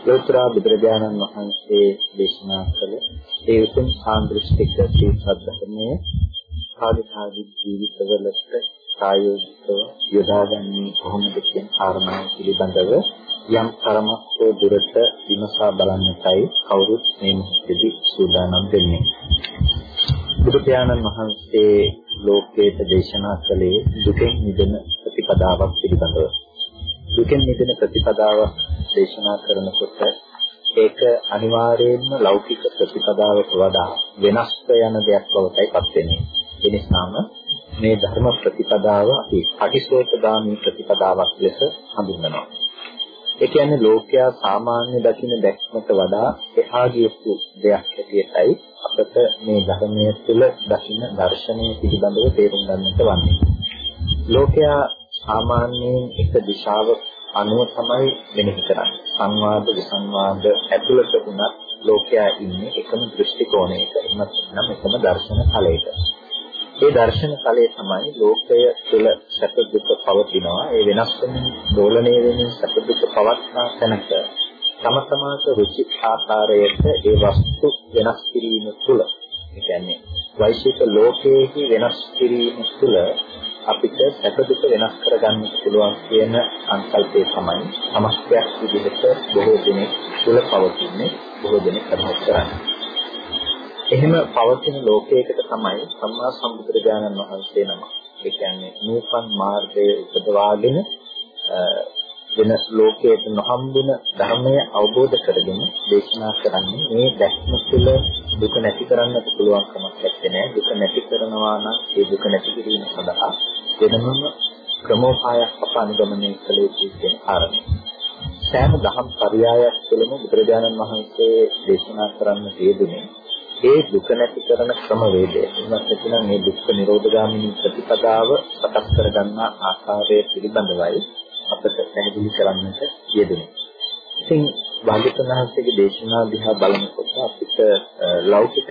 ලෝතර බුදුරජාණන් වහන්සේ දේශනා කළ ඒ උතුම් සාන්දෘෂ්ටික සීසද්ධර්මයේ කාලිකාදී ජීවිතවලට ප්‍රායෝගිකව යොදාගන්නේ කොහොමද කියන කාරණාව පිළිබඳව යම් තරමක් හෝ දුරට විමසා බලන්නටයි කවුරුත් මේ මොහොතේදී සූදානම් වෙන්නේ. බුදු පියාණන් වහන්සේ ලෝකයට දේශනා කළේ දුකෙන් මිදෙන ප්‍රතිපදාවක් පිළිබඳව. දුකෙන් මිදෙන ප්‍රතිපදාවක් දේශනා කරනකොට ඒක අනිවාර්යයෙන්ම ලෞකික ප්‍රතිපදාවට වඩා වෙනස් යන දෙයක් බවටයි පත් වෙන්නේ. ඒ නිසාම මේ ධර්ම ප්‍රතිපදාව අපි පටිසෝතගාමී ප්‍රතිපදාවක් ලෙස හඳුන්වනවා. ඒ කියන්නේ ලෝකයා සාමාන්‍ය දකින දැක්මට වඩා එහා ගියපු දෙයක් හැටියටයි අපට මේ ධර්මයේ තුල දකින දර්ශනය පිළිබඳව තේරුම් ගන්නට වන්නේ. ලෝකයා සාමාන්‍යයෙන් එක දිශාවක් අනුව තමයි මෙනෙහි කරන්නේ. සංවාද විසංවාද ඇතුළත වුණත් ලෝකයා ඉන්නේ එකම දෘෂ්ටි කෝණයක. එන්නත් නම් එකම දර්ශන ඵලයක. ඒ දර්ශන ඵලය තමයි ලෝකය තුළ සැප දුක පවතිනවා. ඒ වෙනස් වෙමින් දෝලණය වෙමින් සැප දුක පවත්නා තැනක තම තමාට රුචි ආකාරයට ඒ වස්තු වෙනස් කිරීම තුළ ඒ කියන්නේ වෛශ්වික ලෝකයේහි වෙනස් කිරීම තුළ අපිට සැප දුක වෙනස් කරගන්න පුළුවන් කියන සංකල්පය තමයි සමස්තයක් විදිහට බොහෝ දෙනෙක් තුළ පවතින්නේ බොහෝ දෙනෙක් අදහස් කරන්නේ. එහෙම පවතින ලෝකයකට තමයි සම්මා සම්බුදුරජාණන් වහන්සේ නම. ඒ කියන්නේ නූපන් මාර්ගයේ උපදවාගෙන වෙන ලෝකයට නොහම්බුන ධර්මය අවබෝධ කරගෙන දේශනා කරන්නේ මේ දැක්ම තුළ දුක නැති කරන්නට පුළුවන් කමක් නැත්තේ දුක නැති කරනවා නම් ඒ දුක නැති කිරීම සඳහා වෙනම ක්‍රමෝපායක් අප අනුගමනය කළ යුතු කියන කාරණය. සෑම දහම් පරයයක් තුළම බුදුරජාණන් වහන්සේ දේශනා කරන්න යෙදුනේ ඒ දුක නැති කරන ක්‍රමවේදය. එන්නත් නැතිනම් මේ දුක්ඛ නිරෝධගාමිනී ප්‍රතිපදාව සකස් කරගන්නා ආකාරය පිළිබඳවයි අපට පැහැදිලි කරන්නට යෙදුනේ. ඉතින් වාග්යතුන්හන්සේගේ දේශනා දිහා බලනකොට අපිට ලෞකික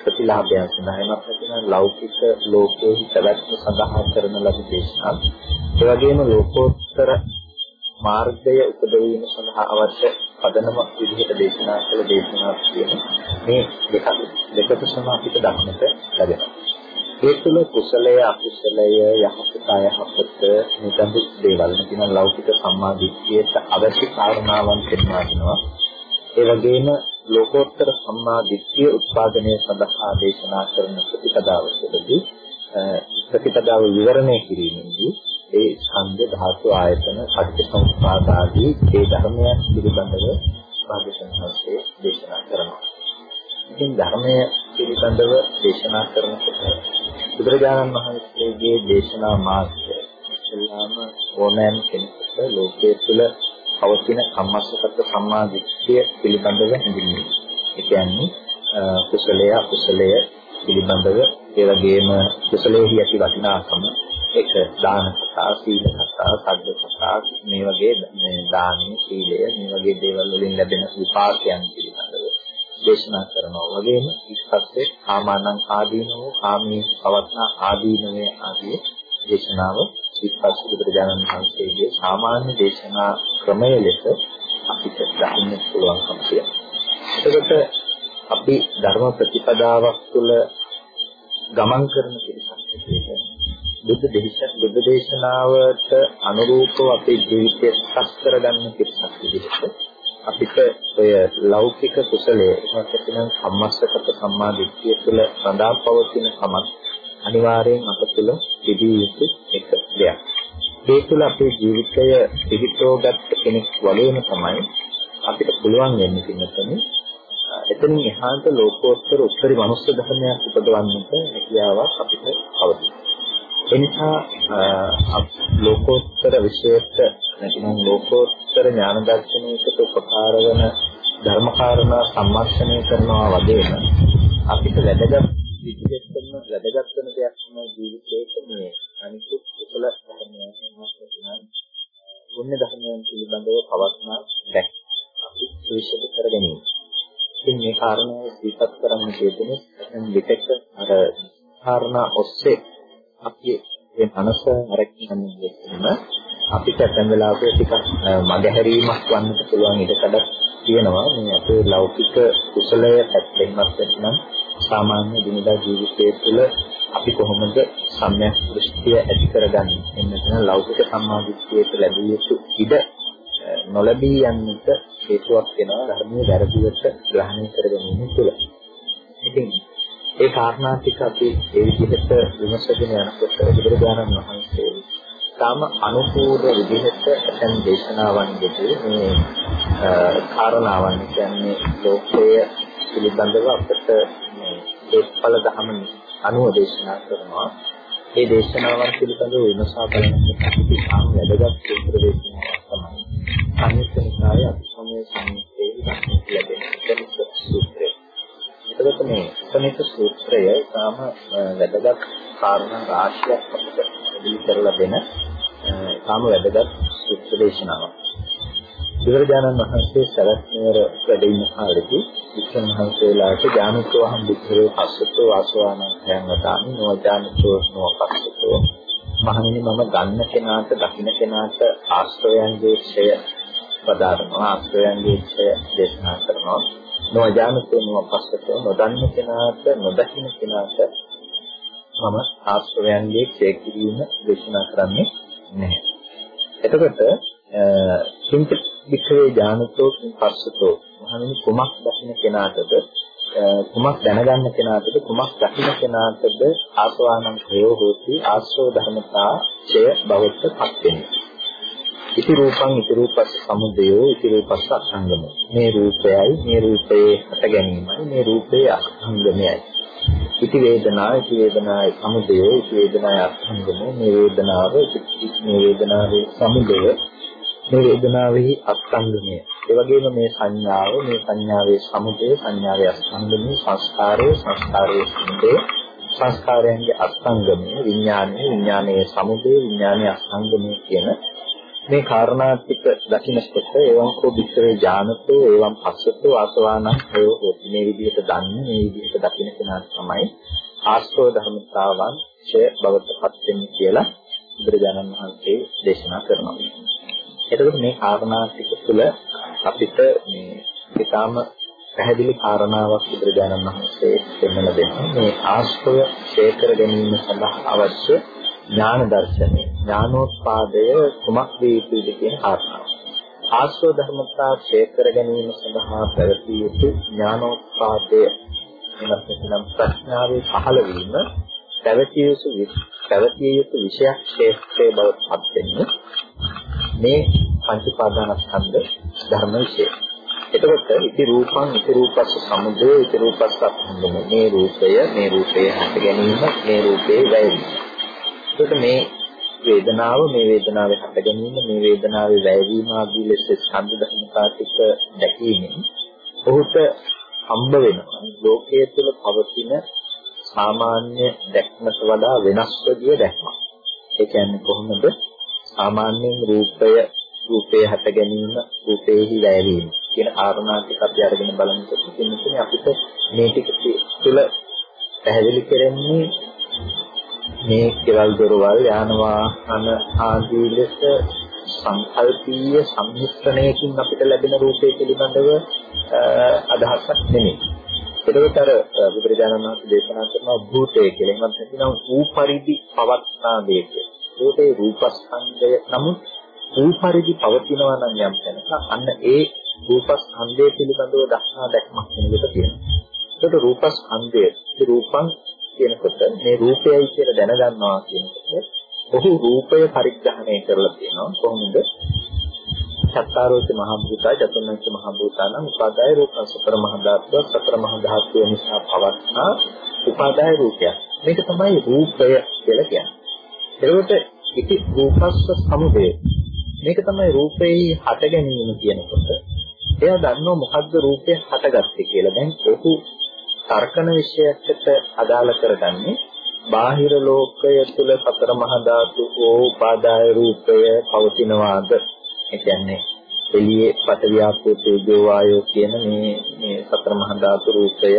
ප්‍රතිලාභයන් සඳහා එනත් නැතිනම් ලෞකික ලෝකයේ පැවැත්ම සඳහා කරන ලද දේශනා. ඒ වගේම ලෝකෝත්තර මාර්ගය උපදවීම සඳහා අවශ්‍ය පදනම විදිහට දේශනා කළ දේශනා කියන මේ දෙක දෙකට සම අපිට දක්නට ලැබෙනවා. ඒ තුළ කුසලය අකුසලය යහපත අයහපත නිතඳු දේවල් කියන ලෞකික සම්මාදිට්ඨියට අවශ්‍ය කාරණාවන් පෙන්වා දෙනවා. ඒ වගේම ලෝකෝත්තර සම්මාදිට්ඨිය උත්පාදනය සඳහා දේශනා කරන ප්‍රතිපදාවසදී ප්‍රතිපදාව විවරණය කිරීමේදී ඒ ඡන්ද ධාතු ආයතන සත්‍යසංස්පාද ආදී ඒ ධර්මයන් පිළිබඳව භාග්‍යවතුන් වහන්සේ දේශනා කරනවා. ඉතින් ධර්මය පිළිබඳව දේශනා කරනකොට බුදුරජාණන් වහන්සේගේ දේශනා මාර්ගය ඉස්ලාම ඕනෑම කෙනෙකුට ලෝකයේ තුල පවතින කම්මස්සගත සම්මාදිට්ඨිය පිළිබඳව හැඳින්වීම. ඒ කියන්නේ කුසලය අකුසලය පිළිබඳව ඒ වගේම කුසලයේ ඇති වටිනාකම ඒක දාන කතා, සීල කතා, සද්ද කතා මේ වගේ මේ දානීය සීලය මේ වගේ දේවල් වලින් ලැබෙන විපාකයන් පිළිබඳව දේශනා කරනවා වගේම ඊපස්සේ කාමානං ආදීනෝ කාමී පවත්නා ආදීනවේ ආදී දේශනාව ඊපස්සේ බුදුරජාණන් වහන්සේගේ සාමාන්‍ය දේශනා ක්‍රමය ලෙස අපිට දකින්න පුළුවන්කම තියෙනවා. එතකොට අපි ධර්ම ප්‍රතිපදාවක් තුළ ගමන් කරන පිරිසක් විදිහට බුද්ධ දේශන බුද්ධ දේශනාවට අනුරූපව අපේ ජීවිතය සකස් කරගන්න පිරිසක් විදිහට අපිට ඔය ලෞකික කුසලයේ නැත්නම් සම්මස්සකත සම්මා දිට්ඨිය තුළ සඳහා පවතින කමක් අනිවාර්යෙන් අප තුළ තිබිය යුතු එක දෙයක්. ඒ තුළ අපේ ජීවිතය පිළිතෝගත් කෙනෙක් වගේම තමයි අපිට පුළුවන් වෙන්නේ පින්නතනේ එතනින් එහාට ලෝකෝත්තර උත්තර මනුස්ස ධර්මයක් උපදවන්නට හැකියාවක් අපිට අවශ්‍යයි. එනිසා ලෝකෝත්තර විශේෂ නැතිනම් ලෝකෝත්තර ඥාන දර්ශනයකට උපකාර වන ධර්මකාරණා සම්මර්ෂණය කරනවා වගේම අපිට වැදගත් විදිහටම වැදගත් වෙන දෙයක් තමයි ජීවිතයේ මේ අනිකුත් කුසල ධර්මයන් වහන්සේලා පුණ්‍ය ධර්මයන් පිළිබඳව පවත්නා දැක් අපි විශේෂ කර ගැනීම. ඉතින් මේ කාරණාව විපත් කරන්න කියතුනේ දැන් විකච්ඡ අර කාරණා ඔස්සේ අපි මේ මනස අරගෙන ඉන්න අපිට ඇතැම් වෙලාවක ටිකක් මගහැරීමක් වන්නත් පුළුවන් ඉඩකඩක් තියෙනවා මේ අපේ ලෞකික කුසලය පැත්තෙන්වත් නැත්නම් සාමාන්‍ය දිනදා ජීවිතයේ තුළ අපි කොහොමද සම්‍යක් දෘෂ්ටිය ඇති කරගන්නේ එන්න කියන ලෞකික සම්මාදිට්ඨියට ලැබිය යුතු ඉඩ නොලැබී යන්නට හේතුවක් වෙනවා ධර්මයේ වැරදිවට ග්‍රහණය කර ගැනීම තුළ. ඉතින් ඒ කාරණා ටික අපි ඒ විදිහට විමසගෙන යනකොට බුදුරජාණන් වහන්සේ තාම අනුකූල විදිහට දැන් දේශනාවන්ගෙදී මේ කාරණාවන් කියන්නේ ලෝකයේ පිළිබඳව අපට මේ ඒත්ඵල දහම අනුව දේශනා කරනවා. මේ දේශනාවන් පිළිබඳව විමසා බලනකොට අපි තාම වැදගත් සූත්‍ර දේශනාවක් තමයි. අනිත්‍යතාවය අභිසමය සම්පේ දක්වන්න ලැබෙන දෙනික සූත්‍රය. එතකොට මේ සමිත සූත්‍රය තාම වැදගත් කාරණා රාශියක් අපිට ඉදිරි කරලා දෙන තාම වැදගත් සූත්‍ර දේශනාවක්. බුදුරජාණන් වහන්සේ සරත් නුවර වැඩ ඉන්න කාලෙදී වික්‍රම මහන්සේලාට ඥානකෝ හම් වික්‍රේ පස්සතෝ ආසවාන යන වතානි නොජානකෝ නොපස්සතෝ මහණෙනි මම ගන්න කෙනාට දකින්න කෙනාට ආශ්‍රයයන්ගේ ක්ෂය පදාරනවා. ආශ්‍රයයන්ගේ ක්ෂය දේශනා කරනවා. නොජානකෝ නොපස්සතෝ නොදන්න කෙනාට නොදකින්න කෙනාට මම ආශ්‍රයයන්ගේ ක්ෂය කිරීම දේශනා කරන්නේ නැහැ. එතකොට කිංච වික්‍රේ ඥානතෝ පස්සතෝ මහණෙනි කුමක් දකින්න කෙනාටද කුමක් දැනගන්න කෙනාටද කුමක් දකින්න කෙනාටද ආසවානං ප්‍රයෝ හෝති ආශ්‍රව ධර්මතා ඡය බවට පත් වෙන්නේ ඉති රූපං ඉති රූපස්ස සමුදයෝ ඉති රූපස්ස අංගම මේ රූපයයි මේ රූපයේ හට ගැනීමයි මේ රූපයේ අංගමයයි ඉති වේදනා ඉති වේදනායි සමුදයෝ ඉති වේදනායි අංගම මේ වේදනාව මේ වේදනාවේ සමුදය මේ වේදනාවෙහි අස්කන්ධමය. ඒ වගේම මේ සංඥාව, මේ සංඥාවේ සමුදය, සංඥාවේ අස්කන්ධමය, සංස්කාරයේ සංස්කාරයේ සමුදය, සංස්කාරයන්ගේ අස්කන්ධමය, විඥානයේ විඥානයේ සමුදය, විඥානයේ අස්කන්ධමය කියන මේ කාරණා ටික දකින්නකොට එවං කෝ විස්තරේ ඥානතෝ එවං පස්සතෝ ආසවානං ප්‍රයෝගෝ මේ විදිහට දන්නේ මේ විදිහට දකින්න කෙනා තමයි ආස්තව ධර්මතාවන් ඡය බවට පත් වෙන්නේ කියලා බුදුරජාණන් වහන්සේ දේශනා කරනවා. එතකොට මේ කාරණා ටික තුළ අපිට මේ ඊටාම පැහැදිලි කාරණාවක් බුදුරජාණන් වහන්සේ දෙන්නලා දෙනවා. මේ ආශ්‍රය ශේකර ගැනීම සඳහා අවශ්‍ය ඥාන දර්ශනය, ඥානෝත්පාදය කුමක් වේ යුතුද කියන කාරණාව. ආශ්‍රව ධර්මතා ශේකර ගැනීම සඳහා පැවතිය යුතු ඥානෝත්පාදය එනම් ප්‍රඥාවේ පහළ වීම පැවතිය යුතු පැවතිය යුතු විෂයක් ක්ෂේත්‍රයේ බවට පත් වෙන්නේ මේ පංච පාදානස්කන්ධ ධර්ම විශේෂය. එතකොට ඉති රූපං ඉති රූපස්ස සමුදය ඉති රූපස්ස අත්ංගම මේ රූපය මේ රූපයේ හට ගැනීම මේ රූපයේ වැයවීම. එතකොට මේ වේදනාව මේ වේදනාවේ හට ගැනීම මේ වේදනාවේ වැයවීම ආදී ලෙස ස්කන්ධ ධර්මතාතික දැකීමෙන් ඔහුට හම්බ වෙනවා ලෝකයේ තුල පවතින සාමාන්‍ය දැක්මට වඩා වෙනස් විදිය දැක්මක්. ඒ කියන්නේ කොහොමද සාමාන්‍යයෙන් රූපය රූපේ හට ගැනීම රූපේහි වැයවීම කියන කාරණා ටික අපි අරගෙන බලනකොට කියන්නේ අපිට මේ ටික තුළ පැහැදිලි කරන්නේ මේ කෙවල් දොරවල් යාන වාහන ආදී ලෙස සංකල්පීය සම්මිශ්‍රණයකින් අපිට ලැබෙන රූපේ පිළිබඳව අදහසක් නෙමෙයි. එතකොට අර බුදුරජාණන් වහන්සේ දේශනා කරන භූතය කියලා එහෙම නැත්නම් ඌ පරිදි පවත්නා දෙයක්. ඒකේ රූපස්කන්ධය නමුත් ඌ පරිදි පවතිනවා නම් යම් තැනක අන්න ඒ රූපස්කන්ධය පිළිබඳව දක්නා දැක්මක් වෙනකොට තියෙනවා. ඒකට රූපස්කන්ධය රූපං කියනකොට මේ රූපයයි කියලා දැනගන්නවා කියනකොට ඔහු රූපය පරිග්‍රහණය කරලා තියෙනවා කොහොමද? චත්තාරෝච මහ භූතා චතුර්ණංච මහ භූතානම් උපාදාය රූපං සතර මහ ධාතුව සතර මහ ධාතුව නිසා පවත්නා උපාදාය රූපයක්. මේක තමයි රූපය කියලා කියන්නේ. එතකොට ඉති රූපස්ස සමුදය මේක තමයි රූපේ හට ගැනීම කියනකොට එයා දන්නව මොකද්ද රූපය හටගත්තේ කියලා. දැන් ඔහු තර්කන විශයකට අදාළ කරගන්නේ බාහිර ලෝකය තුල සතර මහා ධාතු ඕ උපාදාය රූපය පවතිනවාද? ඒ කියන්නේ එළියේ පටවියාපෝ තේජෝ වායෝ කියන මේ මේ සතර මහා ධාතු රූපය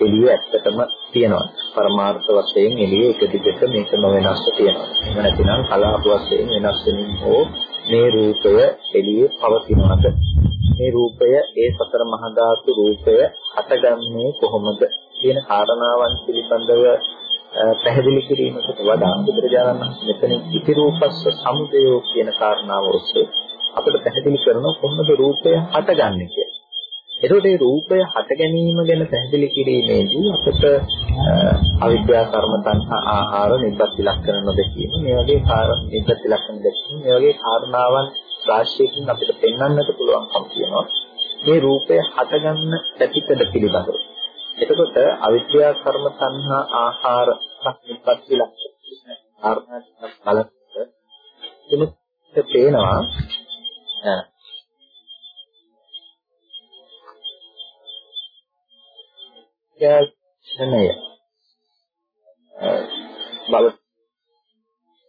එළියේ ඇත්තටම තියෙනවා. පරමාර්ථ වශයෙන් එළියේ එක දිගට මේක නොවෙනස්ව තියෙනවා. එහෙම නැතිනම් කලාප වශයෙන් වෙනස් වෙනින් හෝ මේ රූපය එළියේ පවතිනවද? මේ රූපය ඒ සතර මහා ධාතු රූපය හටගන්නේ කොහොමද කියන කාරණාවන් පිළිබඳව පැහැදිලි කිරීමකට වඩා බුදුරජාණන් වහන්සේ මෙතන ඉති රූපස්ස සමුදයෝ කියන කාරණාව ඔස්සේ අපිට පැහැදිලි කරන කොහොමද රූපය හටගන්නේ කියලා. එතකොට මේ රූපය හට ගැනීම ගැන පැහැදිලි කිරීමේදී අපිට අවිද්‍යා කර්ම තණ්හා ආහාර නිබ්බත් ලක්ෂණ නොදැකීම මේ වගේ කාරණා නිබ්බත් ලක්ෂණ දැකීම මේ වගේ කාරණාවන් රාශියකින් අපිට පෙන්වන්නට පුළුවන්කම් තියෙනවා. මේ රූපය හටගන්න පැතිකඩ පිළිබඳව. එතකොට අවිද්‍යා කර්ම තණ්හා ආහාර නිබ්බත් ලක්ෂණ කාරණා බලන්න එතකොට පේනවා ඥානය බව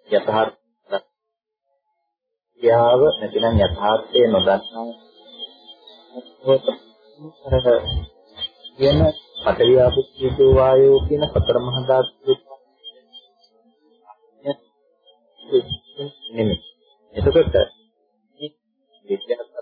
යථාර්ථය නැතිනම් යථාර්ථය නොදන්නා කියන පඨවි ආපෝ වායෝ කියන සතර මහා ධාතු නෙමෙයි. එතකොට මේ විද්‍යාත්මක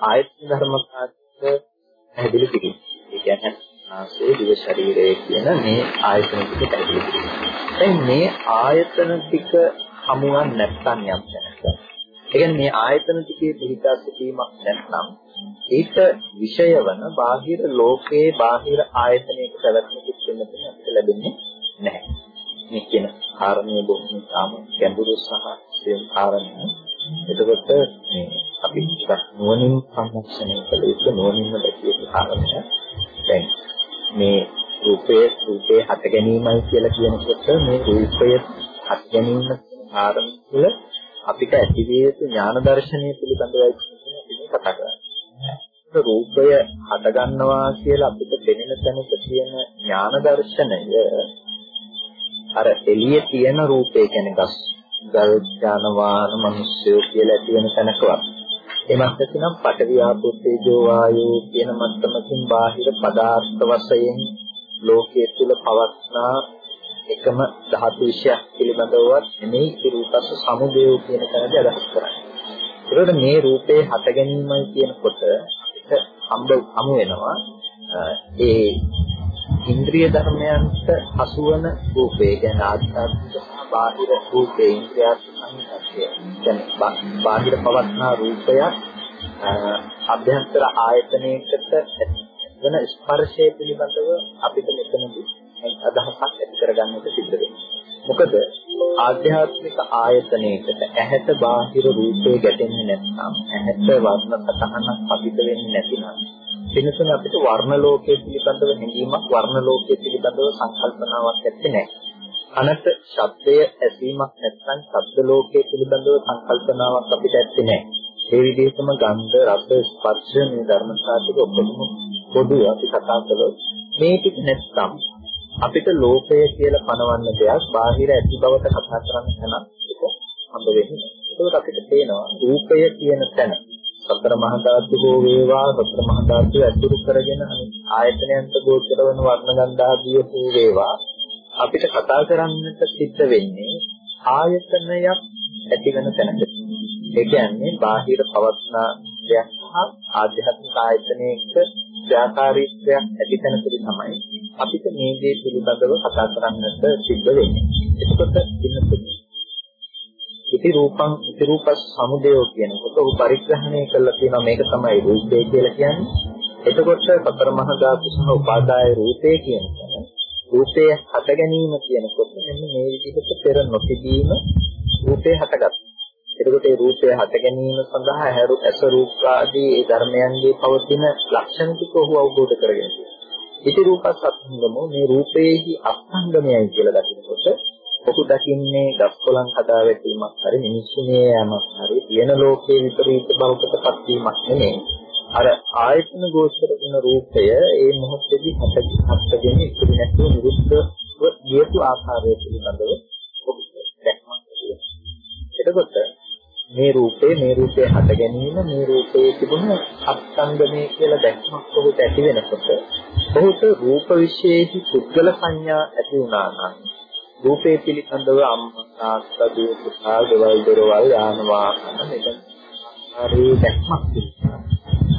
ආයතන ධර්ම කාර්ය පැහැදිලි කිරීම. ඒ කියන්නේ ආසේ දිව ශරීරය කියන මේ ආයතන ටික පැහැදිලි කිරීම. දැන් මේ ආයතන ටික හමුවන් නැත්නම් යම් තැනක. ඒ කියන්නේ මේ ආයතන ටිකේ පිහිටා සිටීමක් නැත්නම් ඒක විෂය වන බාහිර ලෝකයේ බාහිර ආයතනයක පැවැත්මක් වෙනතන අපිට ලැබෙන්නේ නැහැ. මේ කියන කාරණේ බොහොම සාම ගැඹුරු සහ සියුම් කාරණා. එතකොට මේ අපි ටිකක් නුවණින් සම්මක්ෂණය කළ යුතු නුවණින්ම දැකිය යුතු කාරණා. දැන් මේ රූපයේ රූපේ හට ගැනීමයි කියලා කියනකොට මේ රූපය හට ගැනීම කාරණා අපිට ඇතිවිය යුතු ඥාන දර්ශනය පිළිබඳවයි කතා කරන්නේ. රූපය හට ගන්නවා කියලා අපිට දැනෙන තැනක තියෙන ඥාන දර්ශනය අර එළියේ තියෙන රූපේ කියන්නේ ගස් ගල් ඥානවාන මිනිස්සු කියලා ඇති වෙන තැනකවත් එමත් නැතිනම් පඨවි ආපෝ තේජෝ වායෝ කියන මට්ටමකින් බාහිර පදාර්ථ වශයෙන් ලෝකයේ තුල පවස්නා එකම ධාතු විශයක් පිළිබඳවවත් නෙමෙයි ඒ රූපස්ස සමුදය කියන තැනදී අදහස් කරන්නේ. ඒකට මේ රූපේ හට ගැනීමයි කියනකොට අපිට හම්බ හමු වෙනවා ඒ ඉන්ද්‍රිය ධර්මයන්ට හසුවන රූපේ කියන්නේ ආධ්‍යාත්මික බාහිර රූපේ ඉන්ද්‍රියාත්මකය කියන්නේ බාහිර පවත්නා රූපයක් අභ්‍යන්තර ආයතනයකට වෙන ස්පර්ශය පිළිබඳව අපිට මෙතනදී අදහසක් ඇති කරගන්නට සිද්ධ වෙනවා. මොකද ආධ්‍යාත්මික ආයතනයකට ඇහැට බාහිර රූපේ ගැටෙන්නේ නැත්නම් ඇහැට වර්ණ සතහනක් පදිත වෙන්නේ නැතිනම් වෙනසන අපිට වර්ණ ලෝකයේ පිළිබඳව හැඟීමක් වර්ණ ලෝකයේ පිළිබඳව සංකල්පනාවක් ඇත්තේ නැහැ. කනට ශබ්දය ඇසීමක් නැත්නම් ශබ්ද ලෝකයේ පිළිබඳව සංකල්පනාවක් අපිට ඇත්තේ නැහැ. ඒ විදිහටම ගන්ධ, රස, ස්පර්ශ මේ ධර්මතාවක ඔක්කොම පොදු අපි කතා කළොත් මේ ටික නැත්නම් අපිට ලෝකය කියලා පනවන්න දෙයක් බාහිර ඇති බවට කතා කරන්න තැනක් ඒක හම්බ වෙන්නේ. ඒකත් අපිට පේනවා රූපය කියන තැන සතර මහා ධාතු හෝ වේවා සතර මහා ධාතු ඇතුළු කරගෙන ආයතනයන්ට ගෝචර වන වර්ණ ගන්ධාදිය හෝ වේවා අපිට කතා කරන්නට සිද්ධ වෙන්නේ ආයතනයක් ඇති වෙන තැනක. ඒ කියන්නේ බාහිර පවත්නා දෙයක් හා ආධ්‍යාත්මික ආයතනයක ක්‍රියාකාරීත්වයක් ඇති තැනකදී තමයි අපිට මේ දේ පිළිබඳව කතා කරන්නට සිද්ධ වෙන්නේ. එතකොට ඉන්නකදී ඉති රූපං ඉති රූපස් සමුදයෝ කියනකොට ਉਹ පරිග්‍රහණය කළා කියනවා මේක තමයි රූපය කියලා කියන්නේ. එතකොට සතර මහා ධාතු සහ උපාදාය රූපය කියනකොට රූපයේ හට ගැනීම කියනකොට මෙන්න මේ විදිහට පෙර නොතිබීම රූපේ හටගත්තා. එතකොට ඒ රූපය හට ගැනීම සඳහා හැරු ඇස රූප ආදී ඒ ධර්මයන්ගේ පවතින ලක්ෂණ ටික ඔහු අවබෝධ කරගෙන ඉති රූපස් අත්ංගම මේ රූපයේහි අත්ංගමයයි කියලා දකිනකොට ඔහු දකින්නේ ගස්කොලන් හදා වැටීමක් හරි මිනිස්සුනේ යමක් හරි තියෙන ලෝකයේ විපරීත බවකටපත් වීමක් නෙමෙයි. අර ආයතන ගෝචර වෙන රූපය ඒ මොහොතේදී හටගෙන ඉතිරි නැතුව නිරුද්ධව ගියපු ආකාරය පිළිබඳව ඔබට දැක්මක් තියෙනවා. එතකොට මේ රූපේ මේ රූපේ හට ගැනීම මේ රූපයේ තිබුණ අත්ංගමේ කියලා දැක්මක් ඔහුට ඇති වෙනකොට ඔහුට රූප විශේෂී පුද්ගල සංඥා ඇති වුණා නම් රූපේ පිළිබඳව අම්මා දුව පුතා දේවල් දරවල් යාන වාහන මෙතන ආකාරයේ දැක්මක් තිබෙනවා.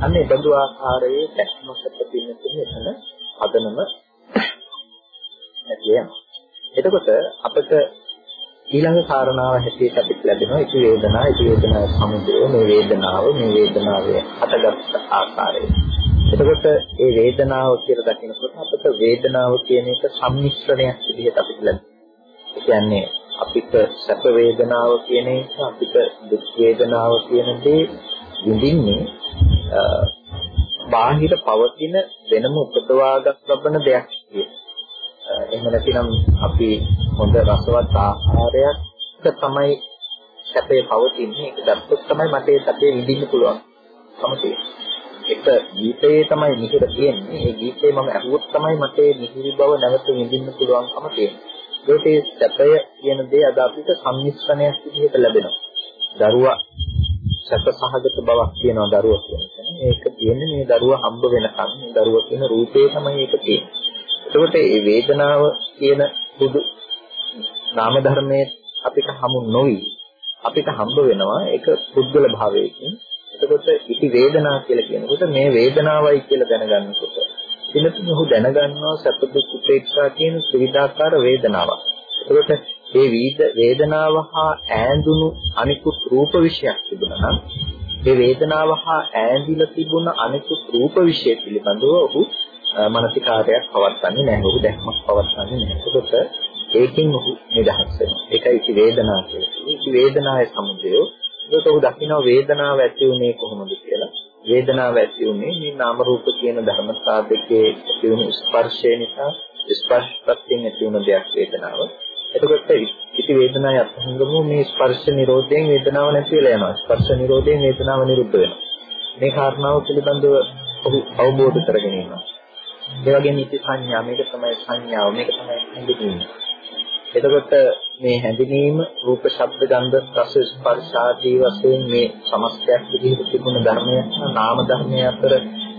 අනේ බඳු ආකාරයේ දැක්මකට පින්නතුනේ එතන අදනම නැති වෙනවා. එතකොට අපිට ඊළඟ කාරණාව හැටියට අපිට ලැබෙනවා ඉති වේදනා ඉති වේදනා සමුදය මේ වේදනාව මේ වේදනාවේ හටගත් ආකාරය. එතකොට මේ වේදනාව කියලා දකිනකොට අපිට වේදනාව කියන එක සම්මිශ්‍රණයක් විදිහට අපිට ලැබෙනවා. ඒ කියන්නේ අපිට සැප වේදනාව කියන එක අපිට දුක් වේදනාව කියන දේ විඳින්නේ බාහිර පවතින වෙනම උපදවාගත් ලබන දෙයක් කියන. එහෙම නැතිනම් අපි හොඳ රසවත් ආහාරයක් තමයි සැපේ පවතින්නේ. ඒක දැක්කොත් තමයි මට ඒ සැපේ විඳින්න පුළුවන්. තමයි එක ගීතයේ තමයි මිහිර තියෙන්නේ. ඒ ගීතේ මම අහුවොත් තමයි මට ඒ මිහිරි බව නැවත විඳින්න පුළුවන්කම තියෙන්නේ. ඒකේ සැපය කියන දේ අද අපිට සම්මිශ්‍රණයක් විදිහට ලැබෙනවා. දරුවා සැප සහගත බවක් තියෙනවා දරුවා කියන්නේ. ඒක තියෙන්නේ මේ දරුවා හම්බ වෙනකන් මේ දරුවා කියන රූපේ තමයි ඒක තියෙන්නේ. එතකොට මේ වේදනාව කියන බුදු නාම ධර්මයේ අපිට හමු නොවි අපිට හම්බ වෙනවා ඒක පුද්ගල භාවයකින්. එතකොට ඉති වේදනා කියලා කියනකොට මේ වේදනාවයි කියලා දැනගන්නකොට දිනතුන් ඔහු දැනගන්නවා සැප දුක් උපේක්ෂා කියන ත්‍රිවිධාකාර වේදනාවක්. එතකොට මේ විද වේදනාව හා ඈඳුණු අනිකුත් රූප විශයක් තිබුණා නම් මේ වේදනාව හා ඈඳිලා තිබුණ අනිකුත් රූප විශය පිළිබඳව ඔහු මානසිකාරයක් පවත්න්නේ නැහැ. ඔහු දැක්මක් පවත්න්නේ නැහැ. ඒකට ඒකෙන් ඔහු නිදහස් වෙනවා. ඒකයි ඉති වේදනාව කියන්නේ. ඉති වේදනාවේ සමුදය. ඒකට ඔහු දකින්න වේදනාව ඇති උනේ කොහොමද කියලා. වේදනාව ඇති උනේ මේ නාම රූප කියන ධර්මතා දෙකේ ඇති වුණු ස්පර්ශය නිසා ස්පර්ශයෙන් ඇති වුණ දෙයක් වේදනාව. එතකොට ඉති වේදනාවේ අත්හංගම මේ ස්පර්ශ නිරෝධයෙන් වේදනාව නැති වෙලා යනවා. ස්පර්ශ නිරෝධයෙන් වේදනාව නිරුද්ධ වෙනවා. මේ කාරණාව පිළිබඳව ඔහු අවබෝධ කරගෙන ඉන්නවා. ඒ වගේම ඉති සංඥා මේක තමයි සංඥාව මේක තමයි හැඳිනීම. එතකොට මේ හැඳිනීම රූප ශබ්ද ගන්ධ රස ස්පර්ශ ආදී වශයෙන් මේ සමස්තයක් විදිහට තිබුණ ධර්මයක් නාම ධර්මය අතර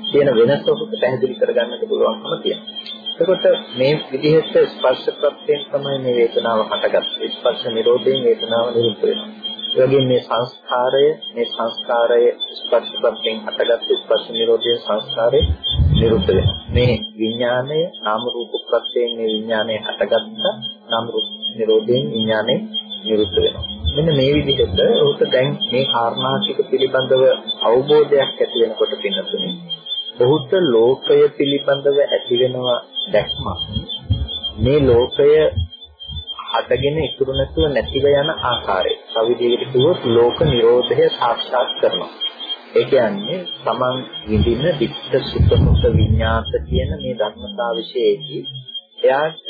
තියෙන වෙනස ඔබට පැහැදිලි කරගන්නට පුළුවන්කම තියෙනවා. එතකොට මේ විදිහට ස්පර්ශ ප්‍රත්‍යයෙන් තමයි මේ වේදනාව හටගත්තේ. ස්පර්ශ නිරෝධයෙන් වේදනාව නිරුද්ධ වෙනවා. ඒ වගේම මේ සංස්කාරය මේ සංස්කාරය ස්පර්ශ ප්‍රත්‍යයෙන් හටගත්තු ස්පර්ශ නිරෝධයෙන් සංස්කාරය නිරුද්ධ වෙනවා. මේ විඥානය නාම රූප ප්‍රත්‍යයෙන් මේ විඥානය හටගත්තා නාම රූප නිරෝධයෙන් විඥානය නිරුද්ධ වෙනවා. මෙන්න මේ විදිහට උට දැන් මේ කාරණා ටික පිළිබඳව අවබෝධයක් ඇති වෙනකොට පින්නතුනේ ඔහුට ලෝකය පිළිබඳව ඇති වෙනවා දැක්මක්. මේ ලෝකය හටගෙන ඉතුරු නැතුව නැතිව යන ආකාරය. සවිදේකට කිව්වොත් ලෝක නිරෝධය සාක්ෂාත් කරනවා. ඒ කියන්නේ තමන් විඳින විත්ත සුඛ මුඛ විඤ්ඤාත කියන මේ ධර්මතා විශේෂයි. එයාට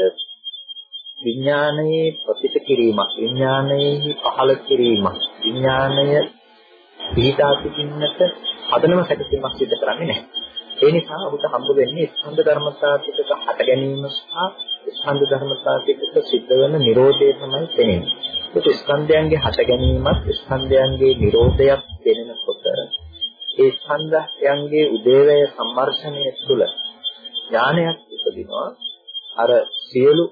විඥානයේ ප්‍රතිත කිරීමක් විඥානයේ පහළ කිරීමක් විඥානය පිටා සිටින්නට හදනම සැකසීමක් සිදු කරන්නේ නැහැ. ඒ නිසා ඔහුට හම්බ වෙන්නේ ස්කන්ධ ධර්මතා ටිකක හට ගැනීම සහ ස්කන්ධ ධර්මතා ටිකක සිද්ධ වෙන Nirodhe තමයි තේරෙන්නේ. ඒක ස්කන්ධයන්ගේ හට ගැනීමත් ස්කන්ධයන්ගේ Nirodhayak වෙනකොට ඒ ස්කන්ධයන්ගේ උදේවැය සම්මර්ෂණය තුළ ඥානයක් ඉපදිනවා. අර සියලු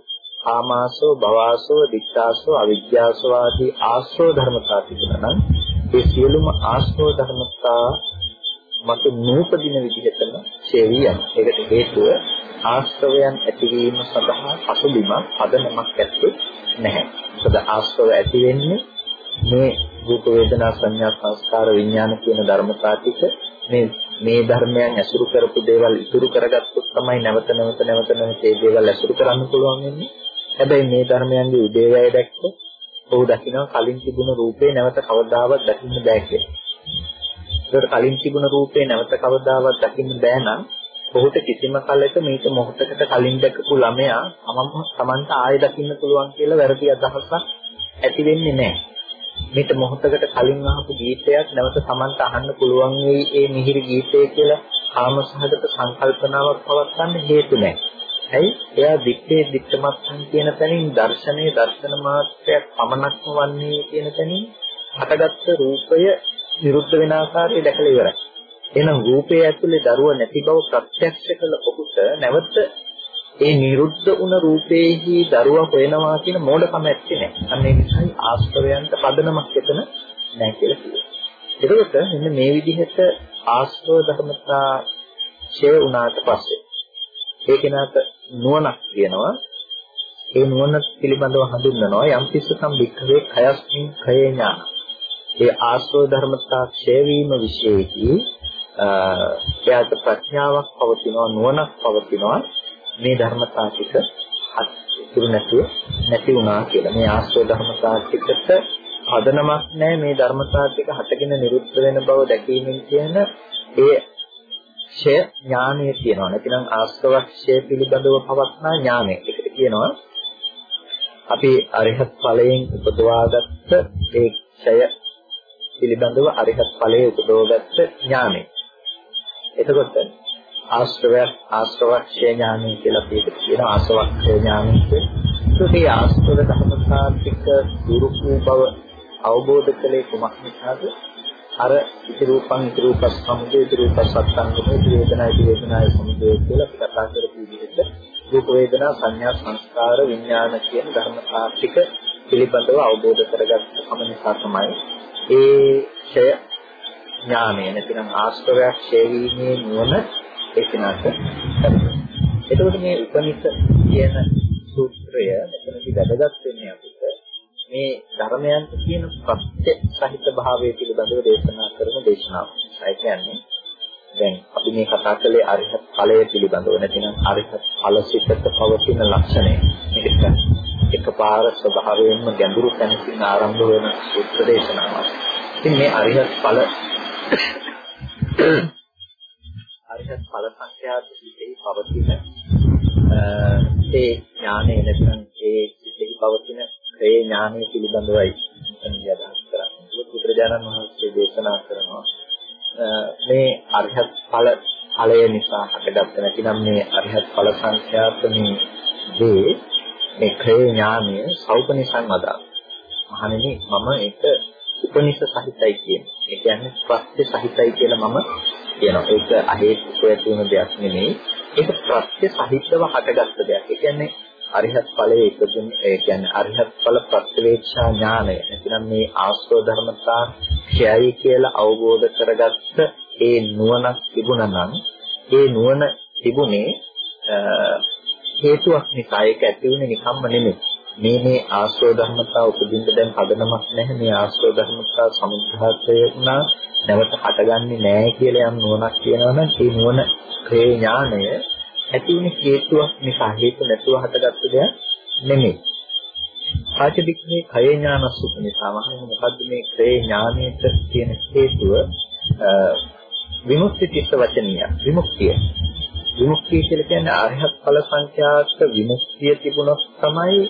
කාමාසෝ භවාසෝ දික්ඛාසෝ අවිජ්ජාසෝ ආදී ආශ්‍රව ධර්මතා තිබුණා නම් ඒ සියලුම ආශ්‍රව ධර්මතා මත නූපදින විදිහටම ඡේවි යන. ඒකට හේතුව ආශ්‍රවයන් ඇතිවීම සඳහා පසුබිමක් පදනමක් ඇත්තේ නැහැ. සද ආශ්‍රව ඇති වෙන්නේ මේ රූප වේදනා සංඥා සංස්කාර විඥාන කියන ධර්මතා ටික මේ මේ ධර්මයන් ඇසුරු කරපු දේවල් ඉතුරු කරගත්තොත් තමයි නැවත නැවත නැවත නැවත මේ දේවල් ඇසුරු කරන්න පුළුවන් වෙන්නේ. හැබැයි මේ ධර්මයන්ගේ උදේවැය දැක්කොත් ඔහු දකිනවා කලින් තිබුණ රූපේ නැවත කවදාවත් දකින්න බෑ කියලා. ඒකට කලින් තිබුණ රූපේ නැවත කවදාවත් දකින්න බෑ නම් ඔහුට කිසිම කලෙක මේක මොහොතකට කලින් දැකපු ළමයා තමම Tamanta ආයෙ දකින්න පුළුවන් කියලා වැරදි අදහසක් ඇති වෙන්නේ නැහැ. මේක මොහොතකට කලින් අහපු ගීතයක් නැවත Tamanta අහන්න පුළුවන් වෙයි ඒ මිහිරි ගීතය කියලා කාමසහගත සංකල්පනාවක් පවත්වන්න හේතු නැහැ. ඇයි? එයා දිත්තේ දිත්තමත්සන් කියන තැනින් දර්ශනයේ දර්ශන මාත්‍රයක් පමණක්ම වන්නේ කියන තැනින් හටගත්තු රූපය විරුද්ධ වෙන ආකාරය දැකලා ඉවරයි. එහෙනම් රූපයේ ඇතුලේ දරුව නැති බව ප්‍රත්‍යක්ෂ කළ ඔහුට නැවත ඒ නිරුද්ධ වුණ රූපේහි දරුවා හොයනවා කියන මෝඩකම ඇත්තේ නැහැ. අන්න ඒ නිසායි ආශ්‍රවයන්ට පදනමක් එතන නැහැ කියලා කියනවා. එතකොට මෙන්න මේ විදිහට ආශ්‍රව ධර්මතා ඡය වුණාට පස්සේ ඒ කෙනාට නුවණක් තියෙනවා. ඒ නුවණ පිළිබඳව හඳුන්වනවා යම් කිසි සම්බික්කවේ කයස්මින් කයේ ඥාන. ඒ ආශ්‍රව ධර්මතා ඡය වීම විශේෂයි එයාට ප්‍රඥාවක් පවතිනවා නුවණක් පවතිනවා මේ ධර්මතා ටික ඉතුරු නැතුව නැති වුණා කියලා. මේ ආශ්‍රව ධර්මතා ටිකට පදනමක් නැහැ මේ ධර්මතා ටික හටගෙන නිරුද්ධ වෙන බව දැකීමෙන් කියන ඒ ක්ෂය ඥානය කියනවා. නැතිනම් ආශ්‍රවක්ෂය පිළිබඳව පවත්නා ඥානය. ඒකට කියනවා අපි අරිහත් ඵලයෙන් උපදවාගත්ත ඒ ක්ෂය පිළිබඳව අරිහත් ඵලයේ උපදවගත්ත ඥානය. එතකොට ආශ්‍රවය ආශ්‍රවක්ෂය ඥානය කියලා අපි කියන ආශ්‍රවක්ෂය ඥානය කියන්නේ ඒ ආශ්‍රව ධර්මතාතික දුරු වූ බව අවබෝධ කළේ කුමක් නිසාද? අර ඉති රූපං ඉති රූපස් සමුදය ඉති රූපස් සත්සංගමේ ඉති වේදනා ඉති වේදනායි සමුදය කියලා අපි කතා කරපු විදිහට රූප වේදනා සංඥා සංස්කාර විඥාන කියන ධර්මතාතික පිළිබඳව අවබෝධ කරගත්ත කම නිසා තමයි ඒ ඡය ඥානය නැතිනම් ආශ්‍රවයක් ඡේවීමේ නුවණ ඒ කෙනාට එතකොට මේ උපනිෂ කියන සූත්‍රය මෙතනදි වැදගත් වෙන්නේ අපිට මේ ධර්මයන්ට කියන ප්‍රත්‍ය සහිත භාවය පිළිබඳව දේශනා කරන දේශනාව. ඒ කියන්නේ දැන් අපි මේ කතා කළේ අරිහත් ඵලය පිළිබඳව නැතිනම් අරිහත් ඵලසිතක පවතින ලක්ෂණය. මේක එකපාර ස්වභාවයෙන්ම ගැඹුරු තැනකින් ආරම්භ වෙන සූත්‍ර දේශනාවක්. ඉතින් මේ අරිහත් ඵල අරිහත් ඵල සංඛ්‍යාත සිතෙහි පවතින ඒ ඥානය නැත්නම් ඒ සිතෙහි පවතින ඒ ඥානය පිළිබඳවයි මෙතනදී අදහස් කරන්නේ. බුදුරජාණන් වහන්සේ දේශනා කරනවා මේ අරිහත් ඵල ඵලය නිසා හටගත්ත නැතිනම් මේ අරිහත් ඵල සංඛ්‍යාත මේ දේ මේ ක්‍රේ ඥානය සෞපනිසංවදා. මහණෙනි මම ඒක උපනිෂ සහිතයි කියන්නේ. ඒ කියන්නේ ප්‍රත්‍ය සහිතයි කියලා මම කියනවා. ඒක අහේතුක ඇති වෙන දෙයක් නෙමෙයි. ඒක ප්‍රත්‍ය සහිතව හටගත්ත දෙයක්. ඒ කියන්නේ අරිහත් ඵලයේ එකතුන් ඒ කියන්නේ අරිහත් ඵල ප්‍රත්‍යවේක්ෂා ඥානය. එතනම් මේ ආස්ව ධර්මතා ක්ෂයයි කියලා අවබෝධ කරගත්ත ඒ නුවණක් තිබුණා නම් ඒ නුවණ තිබුණේ හේතුවක් නිසා ඒක ඇති වුණේ නිකම්ම නෙමෙයි. මේ මේ ආශ්‍රව ධර්මතා උපදින්න දැන් පදනමක් නැහැ මේ ආශ්‍රව ධර්මතා සමුද්‍රාත්ය වුණා නැවත හටගන්නේ නැහැ කියලා යම් නුවණක් කියනවනම් ඒ නුවණ ක්‍රේ ඥානය ඇති වෙන හේතුවක් නිසා හේතු නැතුව හටගත්ත දෙයක් නෙමෙයි. ආචිදික්නේ කය ඥාන සුඛ නිසා මහන්නේ මොකද්ද මේ ක්‍රේ ඥානයට තියෙන හේතුව විමුක්ති චිත්ත වචනීය විමුක්තිය. විමුක්තිය කියලා කියන්නේ ආර්යහත් ඵල සංඛ්‍යාත විමුක්තිය තිබුණොත් තමයි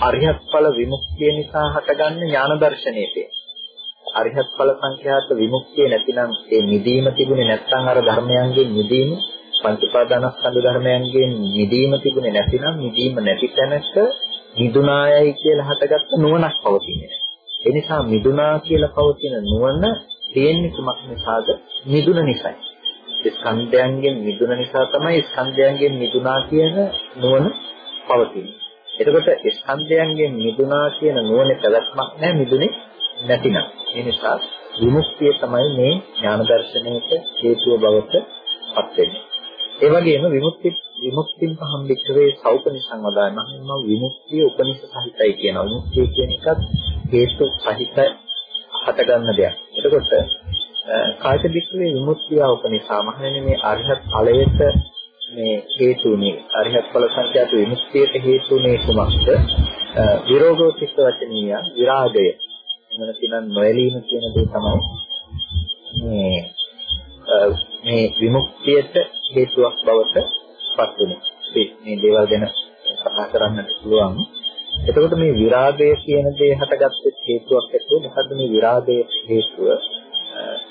අරිහත් ඵල විමුක්තිය නිසා හටගන්න ඥාන දර්ශනයේ අරිහත් ඵල සංඛ්‍යාත විමුක්තිය නැතිනම් ඒ නිදීම තිබුණේ නැත්නම් අර ධර්මයන්ගෙන් නිදීම පංච පාදානස්කන්ධ ධර්මයන්ගෙන් නිදීම තිබුණේ නැතිනම් නිදීම නැති තැනක මිදුනායයි කියලා හටගත්ත නුවණක් පවතින්නේ. ඒ නිසා මිදුනා කියලා පවතින නුවණ තියෙන්නේ කුමක් නිසාද? මිදුන නිසායි. ස්කන්ධයන්ගෙන් මිදුන නිසා තමයි ස්කන්ධයන්ගෙන් මිදුනා කියන නුවණ පවතින්නේ. එතකොට ස්කන්ධයන්ගෙන් මිදුනා කියන නුවණ පැවැත්මක් නැහැ මිදුනේ නැතිනම්. ඒ නිසා විමුක්තිය තමයි මේ ඥාන දර්ශනයට හේතුව බවට පත් වෙන්නේ. ඒ වගේම විමුක්ති විමුක්තින් පහම් වික්‍රේ සෞපනිසං වදාන මම විමුක්තිය උපනිෂ සහිතයි කියනවා. විමුක්තිය කියන එකත් හේතු සහිත හටගන්න දෙයක්. එතකොට කායික වික්‍රේ විමුක්තිය උපනිෂා මහණෙනි මේ අරහත් ඵලයට මේ හේතුනේ අරිහත් ඵල සංඛ්‍යාත විමුක්තියට හේතුනේ කුමක්ද? විරෝධෝ චිත්ත වචනීය විරාගය. එමන කියන නොයලීම කියන දේ තමයි මේ මේ විමුක්තියට හේතුවක් බවට පත් වෙනවා. මේ දේවල් ගැන කතා කරන්නට පුළුවන්. එතකොට මේ විරාගය කියන දේ හටගත්තේ හේතුවක් ඇතුව මොකද්ද මේ විරාගයේ හේතුව?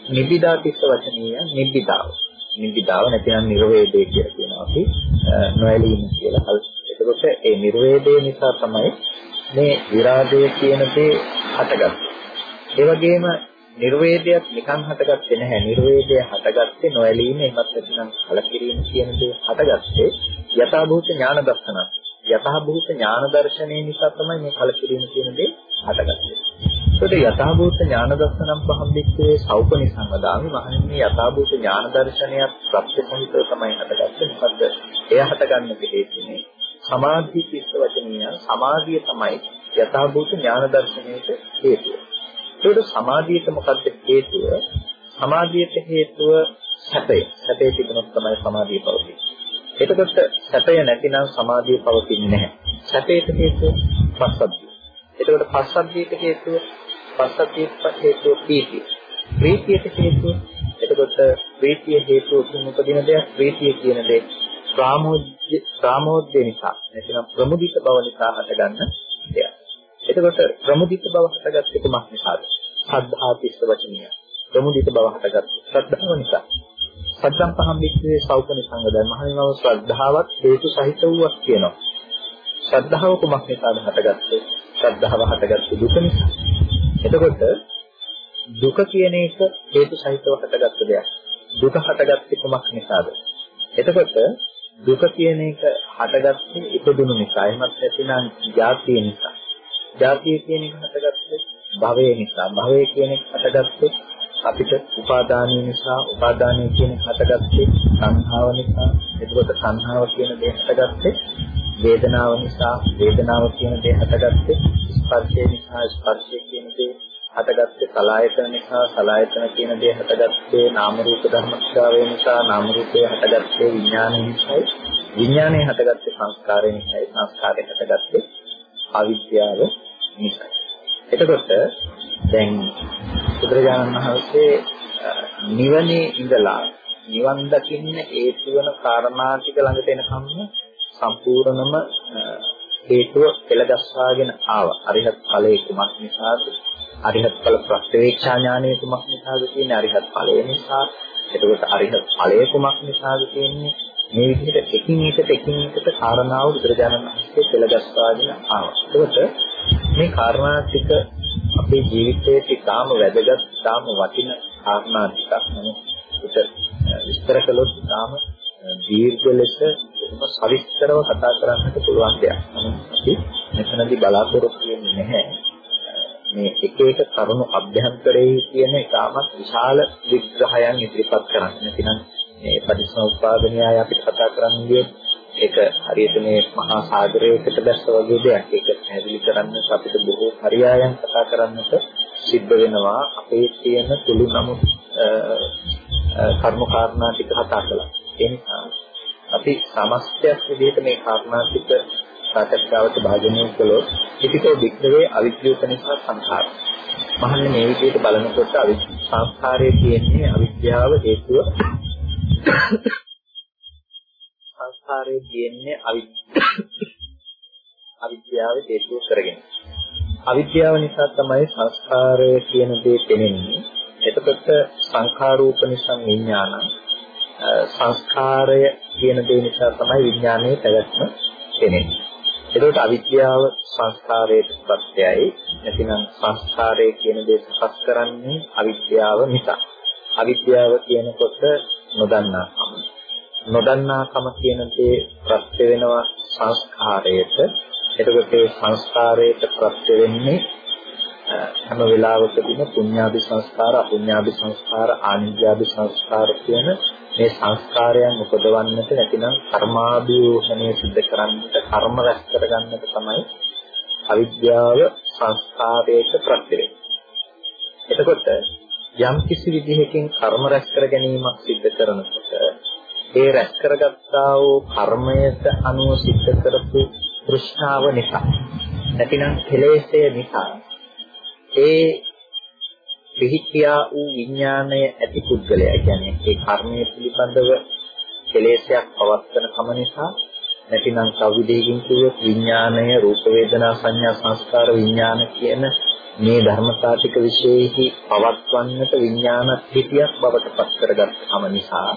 නිබ්බිදා තිස්ස වචනීය නිබ්බිදාව. නිබ්බිදාව නැතිනම් නිර්වේදේ කියලා කියනවා අපි නොඇලීම කියලා. එතකොට ඒ නිර්වේදේ නිසා තමයි මේ විරාගය කියන දේ හටගත්තේ. ඒ වගේම නිර්වේදයක් නිකන් හටගත්තේ නැහැ. නිර්වේදය හටගත්තේ නොඇලීම එමත් නැතිනම් කලකිරීම කියන දේ හටගත්තේ යථාභූත ඥාන දර්ශන. යථාභූත ඥාන දර්ශනය නිසා තමයි මේ කලකිරීම කියන දේ හටගත්තේ. ඒකට යථාභූත ඥාන දර්ශනම් පහම්බික්කේ සෞපනිසංගදාමි මහන්නේ යථාභූත ඥාන දර්ශනයක් ප්‍රත්‍ය සහිතව තමයි හටගත්තේ. මොකද එය හටගන්න හේතුනේ සමාධි කිස්ස වචනීය සමාධිය තමයි යථාභූත ඥාන දර්ශනයට හේතුව. ඒකට සමාධියට මොකක්ද හේතුව? සමාධියට හේතුව සැපය. සැපේ තිබුණොත් තමයි සමාධිය පවතින්නේ. එතකොට සැපය නැතිනම් සමාධිය පවතින්නේ නැහැ. සැපේට හේතුව පස්සද්ධිය. එතකොට පස්සද්ධියට හේතුව පස්සද්ධියට හේතුව ප්‍රීතිය. ප්‍රීතියට හේතුව එතකොට ප්‍රීතිය හේතුව උපදින දෙයක් ප්‍රීතිය කියන දේ ප්‍රාමෝද්‍ය ප්‍රාමෝද්‍ය නිසා නැතිනම් ප්‍රමුදිත බව නිසා හටගන්න දෙයක්. එතකොට ප්‍රමුදිත බව හටගත්තේ කොමක් නිසාද? සද්ධා තිස්ස වචනීය. ප්‍රමුදිත බව හටගත්තේ ශ්‍රද්ධාව නිසා. සද්ධම් පහම් වික්‍රේ සෞපනි සංගදන් මහණෙනි ශ්‍රද්ධාවත් හේතු සහිත වූවක් කියනවා. ශ්‍රද්ධාව කොමක් නිසාද හටගත්තේ? ශ්‍රද්ධාව හටගත්තේ දුක නිසා. එතකොට දුක කියන එක හේතු සහිතව හටගත්ත දෙයක්. දුක හටගත්තේ කොමක් නිසාද? එතකොට දුක කියන එක හටගත්තේ ඉපදුණු නිසා. එහෙමත් නැතිනම් ජාතිය නිසා. ජාතිය කියන එක හටගත්තේ භවය නිසා. භවය කියන එක හටගත්තේ අපිට උපාදානිය නිසා. උපාදානිය කියන එක හටගත්තේ සංහාව නිසා. එතකොට සංහාව කියන දේ හටගත්තේ වේදනාව නිසා. වේදනාව කියන දේ හටගත්තේ ස්පර්ශය නිසා. ස්පර්ශය කියන දේ හටගත්තේ සලායතන නිසා සලායතන කියන දේ හටගත්තේ නාම රූප ධර්මස්වභාවය නිසා නාම රූපය හටගත්තේ විඥානය නිසායි විඥානය හටගත්තේ සංස්කාරය නිසායි සංස්කාරය හටගත්තේ අවිද්‍යාව නිසා. එතකොට දැන් බුදුරජාණන් වහන්සේ නිවනේ ඉඳලා නිවන් දකින්න හේතු වෙන කාරණා ටික ළඟට එනකම්ම සම්පූර්ණම හේතුව පෙළගස්වාගෙන ආවා. අරිහත් ඵලයේ කුමක් නිසාද? අරිහත් ඵල ප්‍රත්‍යවේක්ෂා ඥානයේ කුමක් නිසාද කියන්නේ? අරිහත් ඵලය නිසා. එතකොට අරිහත් ඵලය කුමක් නිසාද කියන්නේ? මේ විදිහට එකින් එකට එකින් එකට කාරණාව බුදුරජාණන් වහන්සේ පෙළගස්වාගෙන ආවා. එතකොට මේ කාරණා ටික අපේ ජීවිතයේ ඉතාම වැදගත්, ඉතාම වටින කාරණා ටිකක්. නමුත් විස්තර කළොත් ඉතාම දීර්ඝ ලෙස එහෙම සවිස්තරව කතා කරන්නට පුළුවන් දෙයක්. නමුත් අපි මෙතනදී බලාපොරොත්තු වෙන්නේ නැහැ. මේ එක එක කරුණු අභ්‍යන්තරයේ තියෙන ඉතාමත් විශාල විග්‍රහයන් ඉදිරිපත් කරන්න. නැතිනම් මේ පටිච්චසමුප්පාද න්‍යාය අපිට කතා කරන්නේ ඒක හරියට මේ මහා සාගරයකට දැස්ස වගේ දෙයක්. ඒක පැහැදිලි කරන්නට අපිට බොහෝ පරයයන් කතා කරන්නට සිද්ධ වෙනවා. අපේ තියෙන තුළු නමුත් කර්ම කාරණා ටික කතා කළා. ඒ නිසා අපි සමස්තයක් විදිහට මේ කාරණා ටික සාකච්ඡාවට භාජනය කළොත් පිටිකෝ වික්‍රේ අවිද්‍යාව නිසා සංඛාර. මහන්නේ මේ විදිහට බලනකොට සංස්කාරයේ තියෙන්නේ අවිද්‍යාව හේතුව සංස්කාරයේ තියෙන්නේ අවිද්‍යාව හේතුව කරගෙන. අවිද්‍යාව නිසා තමයි සංස්කාරය කියන දේ පෙනෙන්නේ. එතකොට සංඛාරූප නිසා විඥාන සංස්කාරය කියන දේ නිසා තමයි විඥානයේ පැවැත්ම පෙනෙන්නේ. එතකොට අවිද්‍යාව සංස්කාරයට ප්‍රත්‍යයයි. නැතිනම් සංස්කාරය කියන දේ සකස් කරන්නේ අවිද්‍යාව නිසා. අවිද්‍යාව කියනකොට නොදන්නාකම. නොදන්නාකම කියන දේ ප්‍රත්‍ය වෙනවා සංස්කාරයට. එතකොට ඒ සංස්කාරයට ප්‍රත්‍ය වෙන්නේ හැම වෙලාවකදීම පුඤ්ඤාභි සංස්කාර, අපුඤ්ඤාභි සංස්කාර, ආනිජ්ජාභි සංස්කාර කියන මේ සංස්කාරයන් උපදවන්නට නැතිනම් කර්මාභියෝහණය සිද්ධ කරන්නට, කර්ම රැස් කරගන්නට තමයි අවිද්‍යාව සංස්කාරයට ප්‍රත්‍ය වෙන්නේ. එතකොට යම් කිසි විදිහකින් කර්ම රැස් කර ගැනීමක් සිද්ධ කරනකොට ඒ රැස් කරගත්තා වූ කර්මයට අනුව සිද්ධ කරපු තෘෂ්ණාව නිසා නැතිනම් කෙලෙස්ය නිසා ඒ පිහිටියා වූ විඥාණය ඇති පුද්ගලයා කියන්නේ ඒ කර්මයේ පිළිබඳව කෙලෙසයක් පවත්තන කම නිසා නැතිනම් කවිදේකින් කියොත් විඥාණය රූප වේදනා සංඥා සංස්කාර විඥාන කියන මේ ධර්මතා ටික විශේෂෙහි පවත්වන්නට විඥාන හිතියක් බවට පත් කරගත් කම නිසා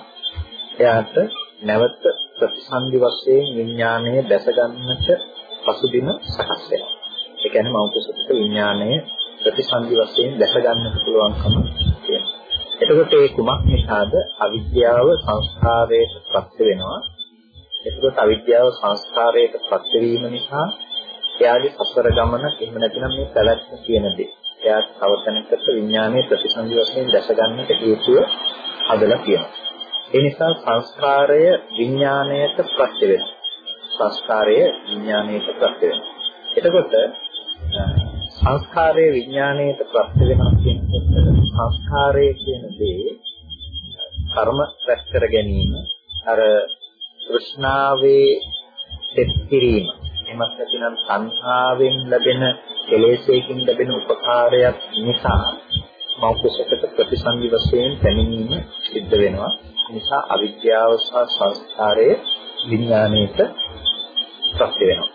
එයාට නැවත ප්‍රතිසන්දි වශයෙන් විඥාණය දැස ගන්නට පසුබිම සකස් වෙනවා. ඒ කියන්නේ මෞකසුත විඥාණය ප්‍රතිසන්දි වශයෙන් දැස ගන්නට පුළුවන්කම තියෙනවා. එතකොට ඒ කුමක් නිසාද අවිද්‍යාව සංස්කාරයට ප්‍රත්‍ය වෙනවා. එතකොට අවිද්‍යාව සංස්කාරයට ප්‍රත්‍ය වීම නිසා එයාගේ සසර ගමන එහෙම නැතිනම් මේ පැවැත්ම කියන දේ. එයා තව තැනකට විඥානයේ ප්‍රතිසන්දි වශයෙන් දැස ගන්නට හේතුව හදලා තියෙනවා. ඒ නිසා සංස්කාරය විඥාණයට ප්‍රත්‍ය වෙනවා. සංස්කාරය විඥාණයට ප්‍රත්‍ය වෙනවා. එතකොට සංස්කාරයේ විඥාණයට ප්‍රත්‍ය වෙනවා කියනකොට සංස්කාරය කියන දේ කර්ම රැස් කර ගැනීම අර තෘෂ්ණාවේ සෙත් කිරීම. එමත් නැතිනම් සංහාවෙන් ලැබෙන කෙලෙසයකින් ලැබෙන උපකාරයක් නිසා මෞකසකට ප්‍රතිසන්දි වශයෙන් පැමිණීම සිද්ධ වෙනවා. නිසා අවිද්‍යාව සහ සංස්කාරයේ විඥාණයට ප්‍රත්‍ය වෙනවා.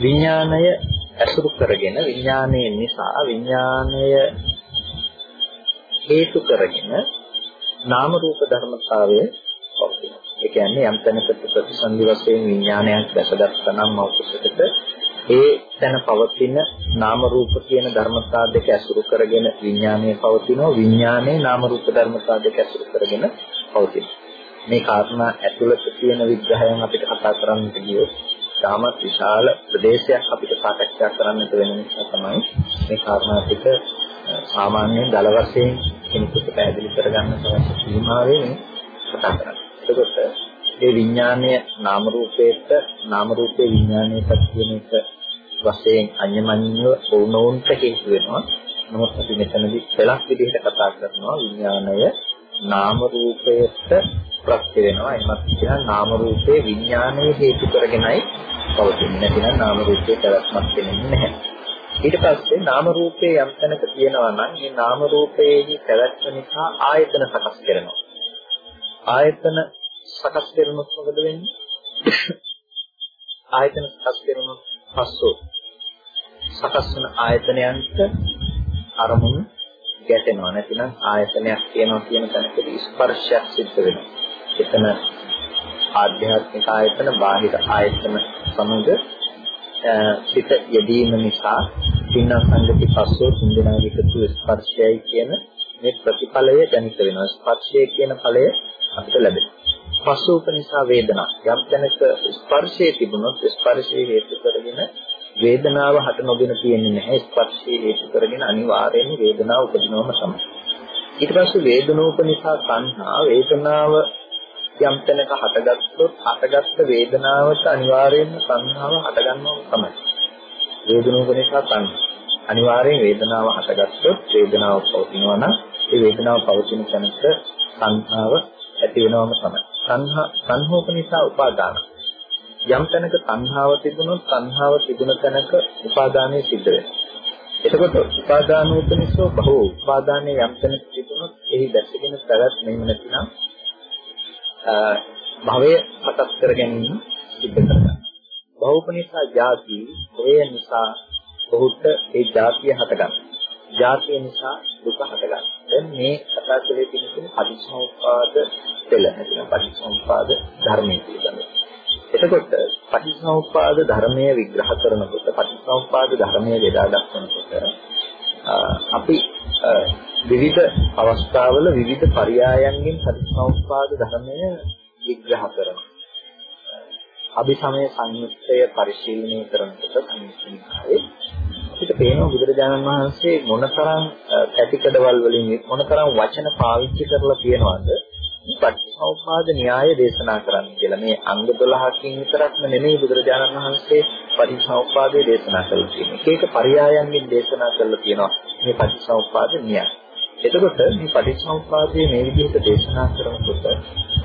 විඥාණය ඇසුරු කරගෙන විඥානයේ නිසා විඥානය හේතු කරගෙන නාම රූප ධර්මතාවය පවතිනවා. ඒ කියන්නේ යම් තැනකට ප්‍රතිසන්දි වශයෙන් විඥානයක් දැසගත්තා නම් මෞකසකට ඒ තැන පවතින නාම රූප කියන ධර්මතා දෙක ඇසුරු කරගෙන විඥානය පවතිනවා. විඥානයේ නාම රූප ධර්මතා දෙක ඇසුරු කරගෙන පවතිනවා. මේ කාරණා ඇතුළත තියෙන විග්‍රහයන් අපිට කතා කරන්නට ගියොත් තාමත් විශාල ප්‍රදේශයක් අපිට සාකච්ඡා කරන්නට වෙන නිසා තමයි මේ කාරණා ටික සාමාන්‍යයෙන් දල වශයෙන් කෙනෙකුට පැහැදිලි කරගන්න අවශ්‍ය සීමාවෙන් කතා කරන්නේ. එතකොට මේ විඥානය නාම රූපේට නාම රූපේ විඥානයට කියන එක වශයෙන් අඤ්ඤමඤ්ඤව වුණොන්ට හේතු වෙනවා. නමුත් අපි මෙතනදී පළක් විදිහට කතා කරනවා විඥානය නාම රූපයට ප්‍රත්‍ය වෙනවා. එමත් කියන නාම රූපේ විඥානයේ හේතු කරගෙනයි පවතින්නේ. නැතිනම් නාම රූපේ පැවැත්මක් වෙන්නේ නැහැ. ඊට පස්සේ නාම රූපේ යම් තැනක තියෙනවා නම් මේ නාම රූපයේහි පැවැත්ම නිසා ආයතන සකස් කරනවා. ආයතන සකස් කරනොත් මොකද වෙන්නේ? ආයතන සකස් කරනොත් පස්සෝ සකස් වෙන ආයතනයන්ට අරමුණු ගැටෙනවා නැතිනම් ආයතනයක් තියෙනවා කියන තැනකදී ස්පර්ශයක් සිද්ධ වෙනවා. එතන ආධ්‍යාත්මික ආයතන බාහිර ආයතන සමග සිත යෙදීම නිසා තින්න සංගති පස්සෝ තුන්දෙනාගේ එකතු ස්පර්ශයයි කියන මේ ප්‍රතිඵලය ජනිත වෙනවා. ස්පර්ශය කියන ඵලය අපිට ලැබෙනවා. පස්සෝප නිසා වේදනා. යම් තැනක ස්පර්ශයේ තිබුණොත් ස්පර්ශයේ හේතු කරගෙන වේදනාව හට නොගෙන තියෙන්නේ නැහැ. ස්පර්ශයේ හේතු කරගෙන අනිවාර්යයෙන්ම වේදනාව උපදිනවම තමයි. ඊට පස්සේ වේදනෝප නිසා සංහා වේදනාව යම් තැනක හටගත්තොත් හටගත්ත වේදනාවට අනිවාර්යයෙන්ම සංහාව හටගන්නවම තමයි. වේදනෝප නිසා සංහා. අනිවාර්යෙන් වේදනාව හටගත්තොත් වේදනාව පවතිනවා නම් ඒ වේදනාව පවතින තැනක සංහාව ඇති වෙනවම තමයි. සංහා සංහෝප නිසා උපාදාන. යම් තැනක සංහාව තිබුණොත් සංහාව තිබුණ තැනක උපාදානය සිද්ධ වෙනවා. එතකොට උපාදානෝපනිසෝ බහුව උපාදානයේ යම් තැනක තිබුණොත් එහි දැසගෙන පැවැත්මෙම නැතිනම් භවය සකස් කර ගැනීම සිද්ධ කරනවා. බහුපනිසා ಜಾති හේය නිසා ඔහුට ඒ ಜಾතිය හටගන්නවා. ಜಾතිය නිසා දුක හටගන්නවා. දැන් මේ කතා කරලේ තියෙන පටිච්චසමුප්පාද පෙළ නැතිනම් පටිච්චසමුප්පාද ධර්මයේ පිළිබඳව. එතකොට පටිච්චසමුප්පාද ධර්මයේ විග්‍රහ කරනකොට පටිච්චසමුප්පාද ධර්මයේ වේදා දක්වනකොට අපි විවිධ අවස්ථාවල විවිධ පරයයන්ගෙන් පටිච්චසමුප්පාද ධර්මය විග්‍රහ කරනවා. අභිසමය සංයුක්තය පරිශීලනය කරනකොට සංයුක්තනිකායේ අපිට පේනවා බුදුරජාණන් වහන්සේ මොනතරම් පැතිකඩවල් වලින් මොනතරම් වචන පාවිච්චි කරලා තියෙනවද පටිච්චසමුප්පාද න්‍යාය දේශනා කරන්න කියලා. මේ අංග 12කින් විතරක්ම නෙමෙයි බුදුරජාණන් වහන්සේ පටිච්චසමුප්පාදය දේශනා කරලා තියෙන්නේ. ඒක පරයයන්ගෙන් දේශනා කරලා තියෙනවා. මේ පටිච්චසමුප්පාද න්‍යාය. එතකොට මේ පටිච්චසමුප්පාදයේ මේ විදිහට දේශනා කරනකොට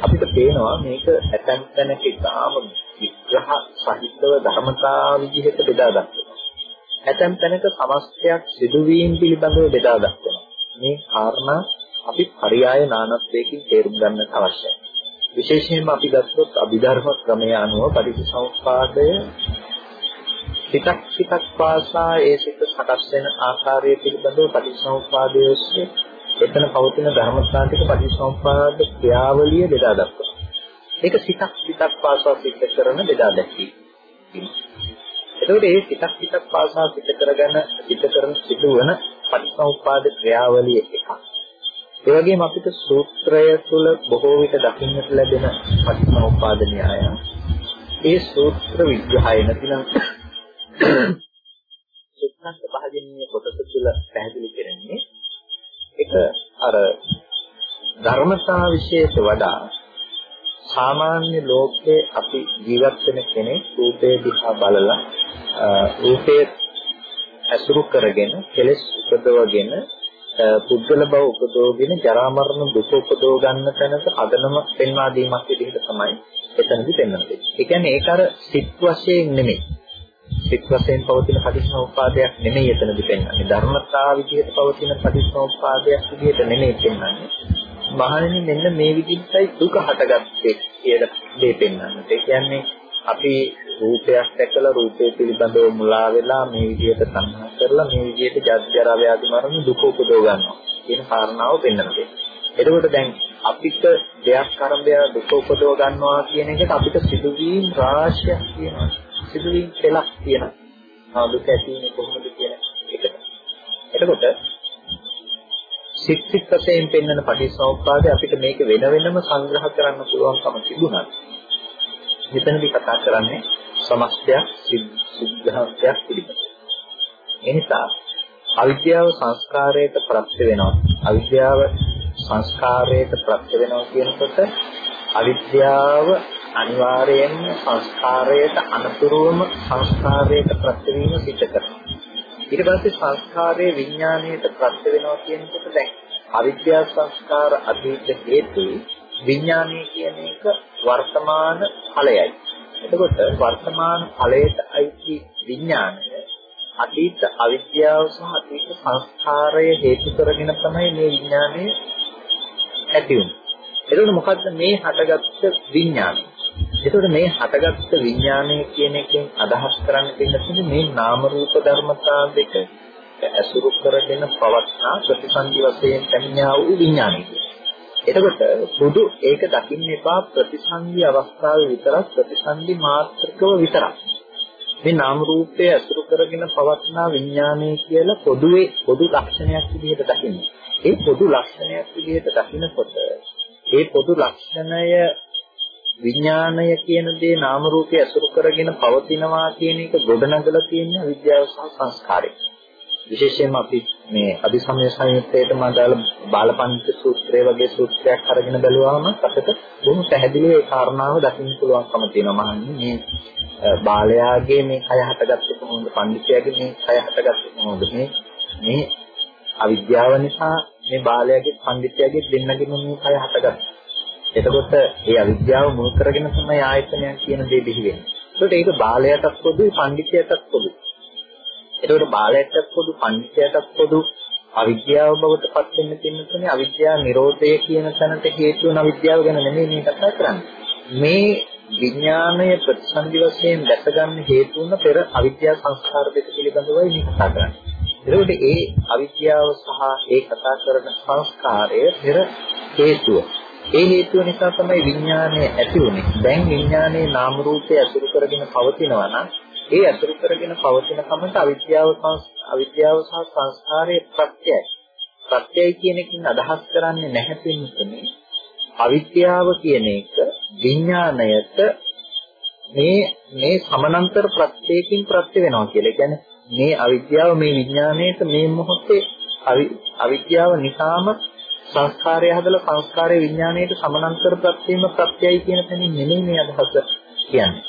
අපිට පේනවා මේක ඇතැම් තැනක ඉතාම විග්‍රහ සහිතව ධර්මතා විදිහට බෙදා දක්වනවා. ඇතැම් තැනක සමස්තයක් සිදුවීම් පිළිබඳව බෙදා දක්වනවා. මේ කාරණා අපි පරයාය නානත්වයකින් තේරුම් ගන්නට අවශ්‍යයි. විශේෂයෙන්ම අපි ගත්තොත් අභිධර්ම ක්‍රමය අනුව පටිච්චසමුප්පාදය සිතක් සිතක් පාසා ඒ සිත සකස් වෙන ආකාරය පිළිබඳව පටිච්චසමුප්පාදයේ ඔස්සේ එතන පවතින ධර්මස්ථාන ටික පටිච්චසමුප්පාද ක්‍රියාවලිය බෙදා දක්වනවා. ඒක සිතක් සිතක් පාසා සිත කරන බෙදා දැක්වීම. එතකොට මේ සිතක් සිතක් පාසා සිත කරගෙන සිත කරන සිදුවන පටිච්චසමුප්පාද ක්‍රියාවලිය එකක්. ඒ වගේම අපිට සූත්‍රය තුළ බොහෝ විට දකින්නට ලැබෙන පටිච්චසමුප්පාද න්‍යාය. ඒ සූත්‍ර විග්‍රහය නැතිනම් සුත්තන්ත භාජනීය කොටස තුළ පැහැදිලි කරන්නේ ඒක අර ධර්මතා විශේෂ වඩා සාමාන්‍ය ලෝකයේ අපි ජීවත් වෙන කෙනෙක් රූපේ දිහා බලලා රූපේ ඇසුරු කරගෙන කෙලෙස් උපදවගෙන පුද්ගල බව උපදෝගෙන ජරා මරණ දුක උපදව ගන්න තැනක අදනම පෙන්වා දීමක් විදිහට තමයි එතනදි පෙන්වන්නේ. ඒ කියන්නේ ඒක අර සිත් වශයෙන් නෙමෙයි. සිත් වශයෙන් පවතින පටිච්චසමුප්පාදයක් නෙමෙයි එතනදි පෙන්වන්නේ. ධර්මතා විදිහට පවතින පටිච්චසමුප්පාදයක් විදිහට නෙමෙයි පෙන්වන්නේ. මහණෙනි මෙන්න මේ විදිහටයි දුක හටගත්තේ කියලා දේ පෙන්වන්නේ. ඒ කියන්නේ අපි රූපයක් දැකලා රූපය පිළිබඳව මුලා වෙලා මේ විදිහට තණ්හා කරලා මේ විදිහට ජාත්‍යරා ව්‍යාධි මරණ දුක උපදව ගන්නවා කියන කාරණාව පෙන්වනවා. එතකොට දැන් අපිට දෙයක් කරඹය දුක උපදව ගන්නවා කියන එකට අපිට සිදුවීම් රාශියක් තියෙනවා. සිදුවීම් පෙළක් තියෙනවා. දුක ඇති වෙන්නේ කොහොමද කියන එකට. එතකොට සිත් සිත් වශයෙන් පෙන්වන පටිච්චසමුප්පාදය අපිට මේක වෙන වෙනම සංග්‍රහ කරන්න පුළුවන්කම තිබුණා. මෙතනදී කතා කරන්නේ සමස්තයක් සිද්ධාන්තයක් පිළිබඳ. එනිසා අවිද්‍යාව සංස්කාරයට ප්‍රත්‍ය වෙනවා. අවිද්‍යාව සංස්කාරයට ප්‍රත්‍ය වෙනවා කියනකොට අවිද්‍යාව අනිවාර්යයෙන්ම සංස්කාරයට අනුතුරුවම සංස්කාරයට ප්‍රත්‍ය වීම සිද්ධ කරනවා. ඊට පස්සේ සංස්කාරයේ විඥාණයට ප්‍රත්‍ය වෙනවා කියනකොට දැන් අවිද්‍යා සංස්කාර අතීත හේතු විඥානය කියන එක වර්තමාන ඵලයයි. එතකොට වර්තමාන ඵලයට අයිති විඥානය අතීත අවිද්‍යාව සහ අතීත සංස්කාරය හේතු කරගෙන තමයි මේ විඥානය ඇති වුනේ. එතකොට මොකද්ද මේ හටගත්ත විඥානය? එතකොට මේ හටගත්ත විඥානය කියන එකෙන් අදහස් කරන්න තියෙන්නේ මේ නාම රූප ධර්මතා දෙක ඇසුරු කරගෙන පවත්නා ප්‍රතිසන්දි වශයෙන් පැමිණා වූ විඥානය. එතකොට සුදු ඒක දකින්න එපා ප්‍රතිසන්දි අවස්ථාවේ විතරක් ප්‍රතිසන්දි මාත්‍රකව විතරක්. මේ නාම රූපය අසුරු කරගෙන පවත්නා විඥානය කියලා පොදුවේ පොදු ලක්ෂණයක් විදිහට දකින්න. ඒ පොදු ලක්ෂණයක් විදිහට දකිනකොට ඒ පොදු ලක්ෂණය විඥානය කියන දේ නාම රූපය අසුරු කරගෙන පවතිනවා කියන එක ගොඩනගලා තියෙන විද්‍යාව සහ සංස්කාරය. විශේෂයෙන්ම අපි මේ අභිසමය සංයුත්තේටම අදාළ බාලපන්ති සූත්‍රය වගේ සූත්‍රයක් අරගෙන බැලුවාම අපිට බොහොම පැහැදිලිව ඒ කාරණාව දකින්න පුළුවන්කම තියෙනවා. මහන්නේ මේ බාලයාගේ මේ කය හටගත්තේ කොහොමද? පඬිතුයාගේ මේ කය හටගත්තේ කොහොමද? මේ මේ අවිද්‍යාව නිසා මේ බාලයාගේ පඬිතුයාගේ දෙන්නගේ මේ කය හටගත්තා. එතකොට ඒ අවිද්‍යාව මුල් කරගෙන තමයි ආයතනයන් කියන දේ බිහි වෙන්නේ. ඒකට ඒක බාලයටත් පොදුයි පඬිතුයාටත් පොදුයි. ඒකට බාලයටත් පොදු පඬිතුයාටත් පොදු අවිද්‍යාව බවට පත් වෙන්න තියෙන තුනේ අවිද්‍යාව නිරෝධය කියන තැනට හේතු වන අවිද්‍යාව ගැන නෙමෙයි මේ කතා කරන්නේ. මේ විඥානය ප්‍රතිසන්දි වශයෙන් දැකගන්න හේතු වුණ පෙර අවිද්‍යා සංස්කාර දෙක පිළිබඳවයි මේ කතා කරන්නේ. එතකොට ඒ අවිද්‍යාව සහ ඒ කතා කරන සංස්කාරය පෙර හේතුව. ඒ හේතුව නිසා තමයි විඥානය ඇති වුනේ. දැන් විඥානයේ නාම රූපය අසුරු කරගෙන පවතිනවා නම් ඒ අසුරු කරගෙන පවතින කමට අවිද්‍යාව අවිද්‍යාව සහ සංස්කාරයේ ප්‍රත්‍යයයි. ප්‍රත්‍යයයි කියන එකකින් අදහස් කරන්නේ නැහැ පින්තුනේ. අවිද්‍යාව කියන එක විඥාණයට මේ මේ සමානතර ප්‍රත්‍යයකින් ප්‍රත්‍ය වෙනවා කියලා. ඒ කියන්නේ මේ අවිද්‍යාව මේ විඥාණයට මේ මොහොතේ අවිද්‍යාව නිසාම සංස්කාරය හදලා සංස්කාරයේ විඥාණයට සමානතර ප්‍රත්‍යීම ප්‍රත්‍යයයි කියන තැනින් නෙමෙයි මේ අදහස කියන්නේ.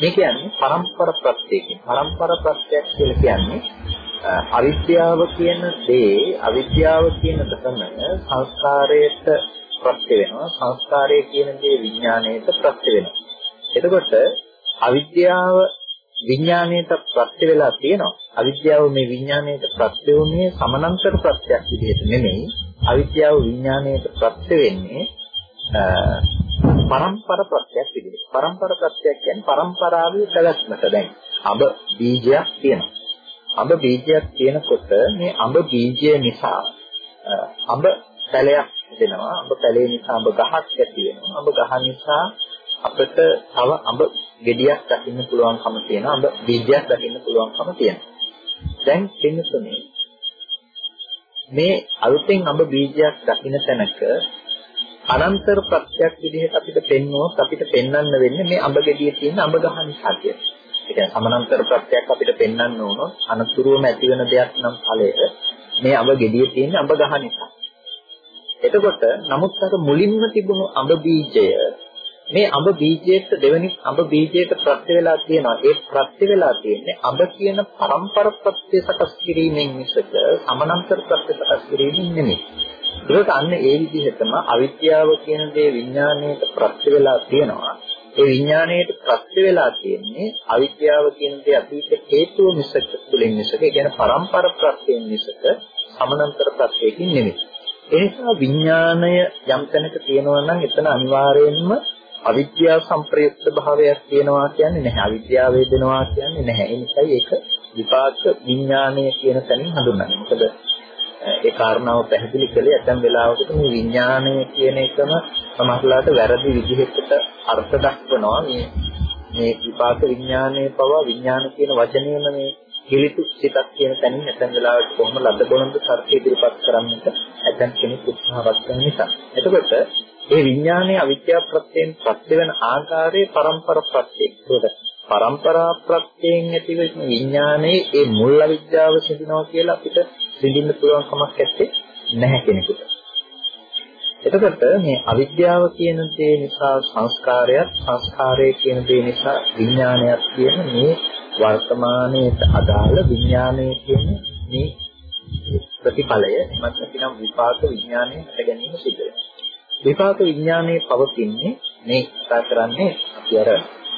මේ කියන්නේ පරම්පර ප්‍රත්‍යයකින්. පරම්පර ප්‍රත්‍යක් කියලා කියන්නේ අවිද්‍යාව කියන දේ අවිද්‍යාව කියන ධර්මය සංස්කාරයට ප්‍රත්‍ය වෙනවා. සංස්කාරය කියන දේ විඥාණයට ප්‍රත්‍ය වෙනවා. එතකොට අවිද්‍යාව විඥාණයට ප්‍රත්‍ය වෙලා තියෙනවා. අවිද්‍යාව මේ විඥාණයට ප්‍රත්‍ය වුණේ සමානතර ප්‍රත්‍යක් විදිහට නෙමෙයි. අවිද්‍යාව විඥාණයට ප්‍රත්‍ය වෙන්නේ පරම්පර ප්‍රත්‍යක් විදිහට. පරම්පර ප්‍රත්‍යක් කියන්නේ පරම්පරාවේ පැවැත්මට දැන් අඹ බීජයක් තියෙනවා. අඹ බීජයක් තියෙනකොට මේ අඹ බීජය නිසා අඹ පැලයක් දෙනවා. අඹ පැලේ නිසා අඹ ගහක් ඇති වෙනවා. අඹ ගහ නිසා අපිට තව අඹ ගෙඩියක් දකින්න පුළුවන්කම තියෙනවා. අඹ බීජයක් දකින්න පුළුවන්කම තියෙනවා. දැන් පින්නතුනේ මේ අලුතෙන් අඹ බීජයක් දකින්න තැනක අනන්තර ප්‍රත්‍යක් විදිහට අපිට පෙන්වුවොත් අපිට පෙන්වන්න වෙන්නේ මේ අඹ ගෙඩියේ තියෙන අඹ ගහ නිසා කියලා. ඒ කියන්නේ සමානතර ප්‍රත්‍යක් අපිට පෙන්වන්න ඕනොත් අනතුරුවම ඇති වෙන දෙයක් නම් ඵලය මේ අඹ ගෙඩියේ තියෙන අඹ ගහ නිසා. එතකොට නමුත් අර මුලින්ම තිබුණු අඹ බීජය මේ අඹ බීජයට දෙවෙනි අඹ බීජයට ප්‍රත්‍ය වෙලා තියෙනවා. ඒ ප්‍රත්‍ය වෙලා තියෙන්නේ අඹ කියන පරම්පර ප්‍රත්‍ය සකස් කිරීමෙන් මිසක සමානතර ප්‍රත්‍ය සකස් කිරීමෙන් නෙමෙයි. ඒකට අන්න ඒ විදිහටම අවිද්‍යාව කියන දේ විඥාණයට ප්‍රත්‍ය වෙලා තියෙනවා. ඒ විඥාණයට ප්‍රත්‍ය වෙලා තියෙන්නේ අවිද්‍යාව කියන දේ අතීත හේතුව මිසක තුලින් මිසක ඒ කියන්නේ පරම්පර ප්‍රත්‍යයෙන් මිසක සමානතර ප්‍රත්‍යයෙන් නෙමෙයි. ඒ නිසා විඥාණය යම් තැනක තියෙනවා නම් එතන අනිවාර්යයෙන්ම අවිද්‍යාව සංප්‍රයුක්ත භාවයක් තියෙනවා කියන්නේ නැහැ. අවිද්‍යාව වේදනවා කියන්නේ නැහැ. ඒ නිසායි ඒක විපාක විඥානය කියන තැනින් හඳුන්වන්නේ. මොකද ඒ කාරණාව පැහැදිලි කළේ ඇතැම් වෙලාවකට මේ විඥානය කියන එකම සමහරලාට වැරදි විදිහකට අර්ථ දක්වනවා. මේ මේ විපාක විඥානයේ පවා විඥාන කියන වචනයම මේ හිලිතු සිතක් කියන තැනින් ඇතැම් වෙලාවට කොහොම ලද්ද බොළඳ තර්ක ඉදිරිපත් කරන්නට ඇතැම් කෙනෙක් උත්සාහවත් කරන නිසා. එතකොට ඒ විඥානයේ අවිද්‍යා ප්‍රත්‍යයෙන් ප්‍රත්‍ය වෙන ආකාරයේ පරම්පර ප්‍රත්‍යයක්. ඒකට පරම්පරා ප්‍රත්‍යයෙන් ඇතිවෙන විඥානයේ ඒ මුල් අවිද්‍යාව සිඳිනවා කියලා අපිට සිඳින්න පුළුවන් කමක් නැත්තේ නැහැ කෙනෙකුට. එතකොට මේ අවිද්‍යාව කියන දේ නිසා සංස්කාරයක් සංස්කාරය කියන දේ නිසා විඥානයක් කියන මේ වර්තමානයේ අදාළ විඥානයේ කියන මේ ප්‍රතිඵලය මත නැතිනම් විපාක විඥානයේ හට ගැනීම සිද්ධ වෙනවා. විපාක විඥානයේ පවතින්නේ මේ කතා කරන්නේ අපි අර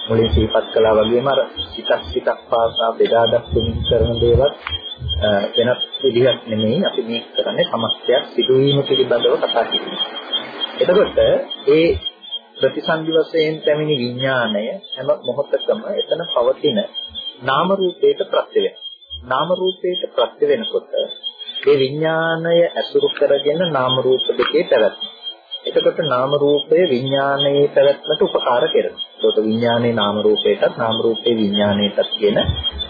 මුලින් සිහිපත් කළා වගේම අර සිතක් සිතක් පාසා බෙදා දක්වමින් කරන දේවල් වෙනස් විදිහක් නෙමෙයි අපි මේ කරන්නේ සමස්තයක් සිදුවීම පිළිබඳව කතා කිරීම. එතකොට ඒ ප්‍රතිසන්දි වශයෙන් පැමිණි විඥාණය හැම මොහොතකම එතන පවතින නාම රූපයට ප්‍රත්‍ය වෙනවා. නාම රූපයට ප්‍රත්‍ය වෙනකොට ඒ විඥාණය ඇසුරු කරගෙන නාම රූප දෙකේ පැවැත්ම එතකොට නාම රූපය විඥානයේ පැවැත්මට උපකාර කරනවා. ඒකට විඥානයේ නාම රූපයටත් නාම රූපේ විඥානයටත් කියන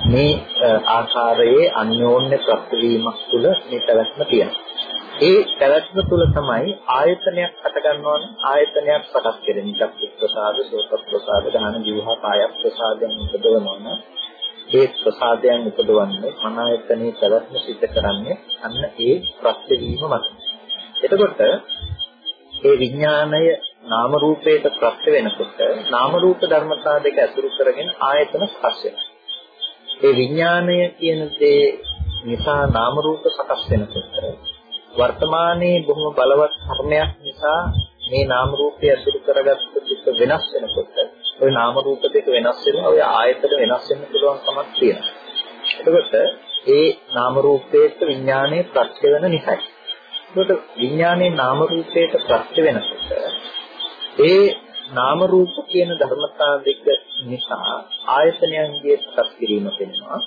මේ ආකාරයේ අන්‍යෝන්‍ය ප්‍රතිවීමක් තුළ මේ පැවැත්ම තියෙනවා. ඒ පැවැත්ම තුළ තමයි ආයතනයක් හට ගන්නවා නම් ආයතනයක් සකස් කෙරෙන චක්ක ප්‍රසාද සෝත ප්‍රසාද ගාන ජීවහා කාය ප්‍රසාදයන් උපදවනවා නම් ඒ ප්‍රසාදයන් උපදවන්නේ මන ආයතනයේ පැවැත්ම සිද්ධ කරන්නේ අන්න ඒ ප්‍රතිවීම මත. එතකොට ඒ විඥාණය නාම රූපයට ප්‍රත්‍ය වෙනකොට නාම රූප ධර්මතා දෙක ඇසුරු කරගෙන ආයතන ස්පර්ශ ඒ විඥාණය කියන දේ නිසා නාම රූප සකස් වෙනකොට වර්තමානයේ බොහොම බලවත් කර්මයක් නිසා මේ නාම රූපය ඇසුරු කරගත්ත දුක වෙනස් වෙනකොට ওই නාම රූප දෙක වෙනස් වෙනවා ඔය ආයතන වෙනස් වෙන්න පුළුවන් කමක් තියෙනවා. එතකොට ඒ නාම රූපයට විඥානයේ ප්‍රත්‍ය වෙන නිසායි. එතකොට විඥානයේ නාම රූපයට ප්‍රත්‍ය වෙනකොට ඒ නාම රූප කියන ධර්මතා දෙක නිසා ආයතනයන්ගේ සකස් කිරීම වෙනවා.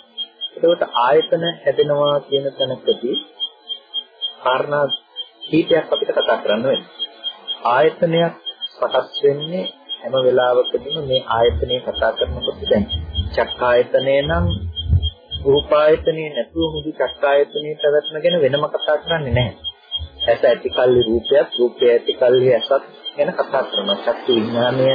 එතකොට ආයතන හැදෙනවා කියන තැනකදී කාරණා කීපයක් අපිට කතා කරන්න වෙනවා. ආයතනයක් සකස් වෙන්නේ හැම වෙලාවකදීම මේ ආයතනය කතා කරනකොට දැන් චක්කායතනය නම් රූපායතනය නැතුව මුදු චක්කායතනයේ පැවැත්ම ගැන වෙනම කතා කරන්නේ නැහැ. ඇස ඇතිකල්ලි රූපයක් රූපය ඇතිකල්ලි ඇසත් ගැන කතා කරනවා. චක්කු විඥානය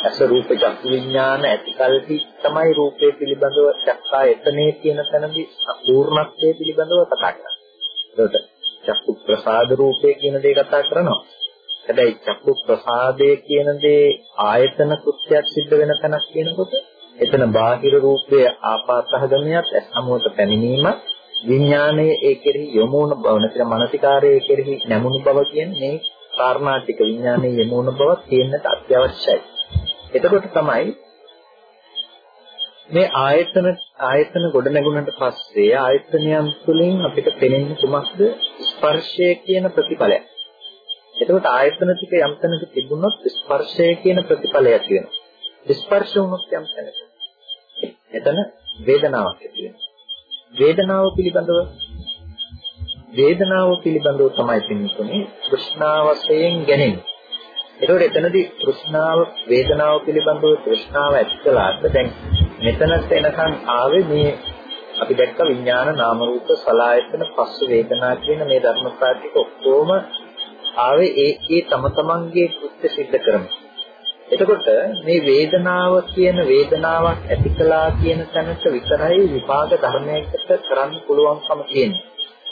ඇස රූප චක්කු විඥාන ඇතිකල්ලි තමයි රූපය පිළිබඳව චක්කා එතනේ කියන තැනදී පූර්ණත්වයේ පිළිබඳව කතා කරන්නේ. ඒකට චක්කු ප්‍රසාද රූපය කියන දේ කතා කරනවා. හැබැයි චක්කු ප්‍රසාදය කියන දේ ආයතන කෘත්‍යයක් සිද්ධ වෙන තැනක් කියනකොට එතන බාහිර රූපයේ ආපාතහගමයක් ඇස් සමුවට පැමිණීමක් විඥානයේ ඒ කෙරෙහි යොමු වුණ බව නැත්නම් මානසිකාරයේ කෙරෙහි නැමුණු බව කියන්නේ මේ කාරණා ටික විඥානයේ යොමු වුණ බව තියෙන්නට අත්‍යවශ්‍යයි. එතකොට තමයි මේ ආයතන ආයතන ගොඩ නැගුණට පස්සේ ආයතනයන් තුළින් අපිට පෙනෙන්නේ කුමක්ද ස්පර්ශය කියන ප්‍රතිඵලය. එතකොට ආයතන ටික යම් තැනක තිබුණොත් ස්පර්ශය කියන ප්‍රතිඵලය ඇති වෙනවා. ස්පර්ශ වුණොත් යම් තැනක. එතන වේදනාවක් ඇති වෙනවා. වේදනාව පිළිබඳව වේදනාව පිළිබඳව තමයි පින්නතුනේ තෘෂ්ණාව වශයෙන් ගැනීම. ඒකෝර එතනදී තෘෂ්ණාව වේදනාව පිළිබඳව තෘෂ්ණාව ඇති කළාට දැන් මෙතනත් එනකන් ආවේ මේ අපි දැක්ක විඥාන නාම රූප සලආයතන පස්ස වේදනා කියන මේ ධර්මතාව ටික ඔක්කොම ආවේ ඒ ඒ තම තමන්ගේ කෘත්‍ය සිද්ධ කරමින්. එතකොට මේ වේදනාව කියන වේදනාවක් ඇති කළා කියන තැනට විතරයි විපාක ධර්මයකට කරන්න පුළුවන්කම තියෙන්නේ.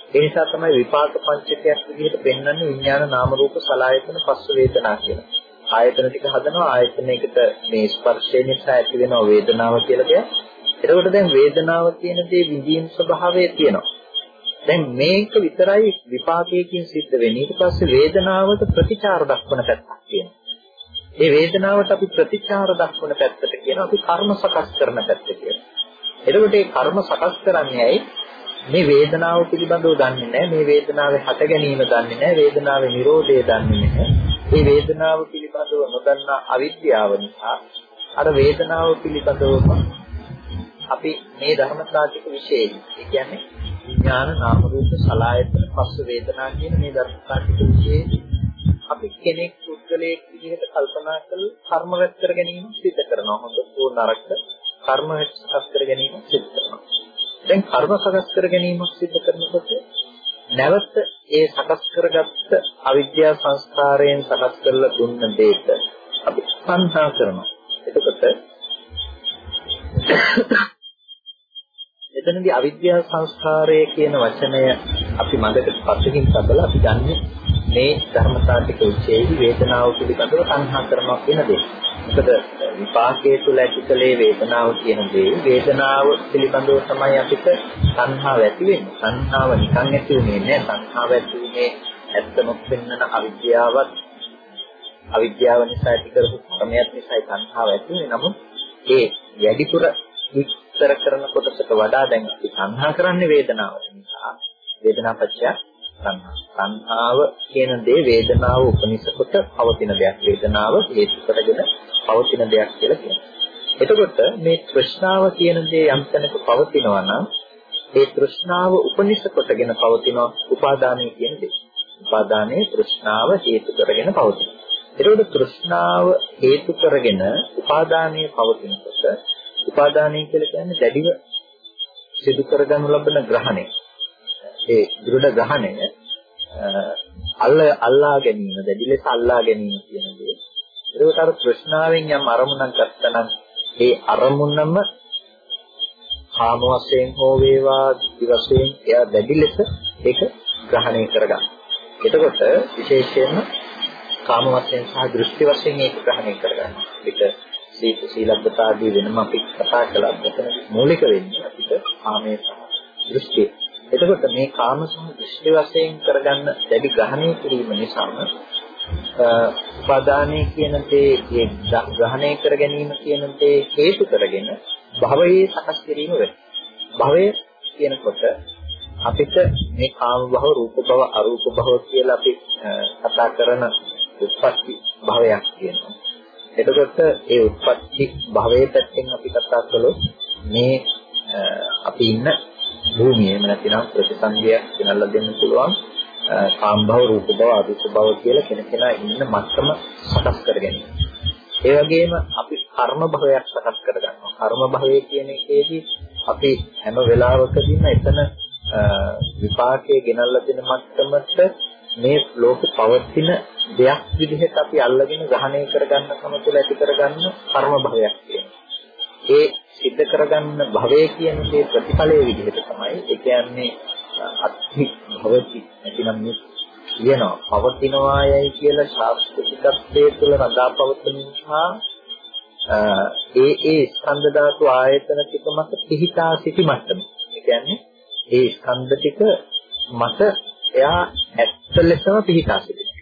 ඒ නිසා තමයි විපාක පංචකයක් විදිහට පෙන්වන්නේ විඥාන නාම රූප සලආයතන පස්ස වේදනා කියලා. ආයතන ටික හදනවා ආයතනයකට මේ ස්පර්ශය නිසා ඇති වෙන වේදනාව කියලා දෙයක්. එතකොට දැන් වේදනාව කියන දේ විඳින ස්වභාවය තියෙනවා. දැන් මේක විතරයි විපාකයකින් සිද්ධ වෙන්නේ. ඊට පස්සේ වේදනාවට ප්‍රතිචාර දක්වන පැත්තක් තියෙනවා. ඒ වේදනාවට අපි ප්‍රතිචාර දක්වන පැත්තට කියනවා අපි කර්ම සකස් කරන පැත්ත කියලා. එතකොට මේ කර්ම සකස් කරන්නේ ඇයි? මේ වේදනාව පිළිබඳව දන්නේ නැහැ. මේ වේදනාවේ හට ගැනීම දන්නේ නැහැ. වේදනාවේ Nirodhe දන්නේ නැහැ. මේ වේදනාව පිළිබඳව නොදන්නා අවිද්‍යාව නිසා අර වේදනාව පිළිබඳවම අපි මේ ධර්මතාවික විශේෂයි. ඒ කියන්නේ විඥාන නාම රූප සලආයතන පස්ස වේදනා කියන මේ ධර්මතාවික විශේෂයි. අපි කෙනෙක් පුද්ගලයෙක් විදිහට කල්පනා කළ කර්ම රැස් කර ගැනීම සිද්ධ කරනවා. හොඳ ඕ නරක කර්ම රැස් කර ගැනීම සිද්ධ කරනවා. දැන් කර්ම සකස් කර ගැනීමක් සිදු කරනකොට නැවත ඒ සකස් කරගත්ත අවිද්‍යා සංස්කාරයෙන් සකස් කරලා දුන්න දෙයට අපි සංහා කරනවා. එතකොට එතනදී අවිද්‍යා සංස්කාරය කියන වචනය අපි මඟට පස්සකින් තබලා අපි ගන්නේ මේ ධර්මතා ටික විශේෂයි වේදනාව පිළිබඳව සංහා කරනවා කියන දේ. මොකද විපාකයේ තුල ඇතිකලේ වේදනාව කියන දේ වේදනාව පිළිබඳව තමයි අපිට සංහාව ඇති වෙන්නේ. සංහාව නිකන් ඇති වෙන්නේ නෑ. සංහාව ඇති වෙන්නේ ඇත්තම පෙන්වන අවිද්‍යාවත් අවිද්‍යාව නිසා ඇති කරපු කර්මයක් නිසායි සංහාව ඇති වෙන්නේ. නමුත් ඒ වැඩිපුර විස්තර කරන කොටසට වඩා දැන් අපි සංහා කරන්නේ වේදනාව නිසා. වේදනාපච්චය සංහා. සංහාව කියන දේ වේදනාව උපනිෂ කොට පවතින දෙයක්. වේදනාව හේතු කොටගෙන පවතින දෙයක් කියලා කියනවා. එතකොට මේ තෘෂ්ණාව කියන දේ යම් තැනක පවතිනවා නම් ඒ තෘෂ්ණාව උපනිෂ කොටගෙන පවතින උපාදානය කියන දේ. උපාදානයේ තෘෂ්ණාව හේතු කරගෙන පවතින. එතකොට තෘෂ්ණාව හේතු කරගෙන උපාදානයේ පවතිනකොට උපාදානය කියලා කියන්නේ දැඩිව සිදු කරගනු ලබන ග්‍රහණය. ඒ දෘಢ ග්‍රහණය අල්ල අල්ලා ගැනීම දැඩි ලෙස අල්ලා ගැනීම කියන දේ ඒකට අර ප්‍රශ්නාවෙන් යම් අරමුණක් ගත්තනම් ඒ අරමුණම කාම වශයෙන් හෝ වේවා දි වශයෙන් එයා දැඩි ලෙස ඒක ග්‍රහණය කරගන්න. එතකොට විශේෂයෙන්ම කාම වශයෙන් සහ දෘෂ්ටි වශයෙන් ඒක ග්‍රහණය කරගන්න. ඒක සීල සීලබ්බතාදී වෙනම අපි කතා කළා. මෙතන මූලික වෙන්නේ අපිට කාමයේ සහ දෘෂ්ටි. එතකොට මේ කාම සහ දෘෂ්ටි වශයෙන් කරගන්න දැඩි ග්‍රහණය කිරීම නිසාම උපාදානයේ කියන දේ ඒ ග්‍රහණය කර ගැනීම කියන දේ හේතු කරගෙන භවයේ සකස් කිරීම වෙනවා. භවය කියනකොට අපිට මේ කාම භව, රූප භව, අරූප භව කියලා අපි කතා කරන උත්පත්ති භවයක් කියනවා. එතකොට ඒ උත්පත්ති භවයේ පැත්තෙන් අපි කතා කළොත් මේ අපි ඉන්න භූමිය එහෙම නැතිනම් ප්‍රතිසංගයක් වෙනල්ලා දෙන්න පුළුවන් කාම භව, රූප භව, අරූප භව කියලා කෙනකෙනා ඉන්න මට්ටම සකස් කර ගැනීම. ඒ වගේම අපි කර්ම භවයක් සකස් කර ගන්නවා. කර්ම භවය කියන එකේදී අපි හැම වෙලාවකදීම එතන විපාකයේ ගෙනල්ලා දෙන මට්ටමට මේ ලෝක පවතින දෙයක් විදිහට අපි අල්ලගෙන ග්‍රහණය කරගන්න කම තුළ ඇති කරගන්න කර්ම භවයක් කියනවා. ඒ සිද්ධ කරගන්න භවය කියන දේ ප්‍රතිඵලයේ විදිහට තමයි ඒ කියන්නේ අත්හි භවති නැතිනම් මේ කියනවා පවතිනවායයි කියලා ශාස්ත්‍රිකත්වයේ තුළ රඳා පවතින නිසා ඒ ඒ ස්කන්ධ ධාතු ආයතන ටික මත පිහිටා සිටි මට්ටම. ඒ කියන්නේ ඒ ස්කන්ධ ටික මත එයා ඇත්ත ලෙසම පිහිටා සිටිනවා.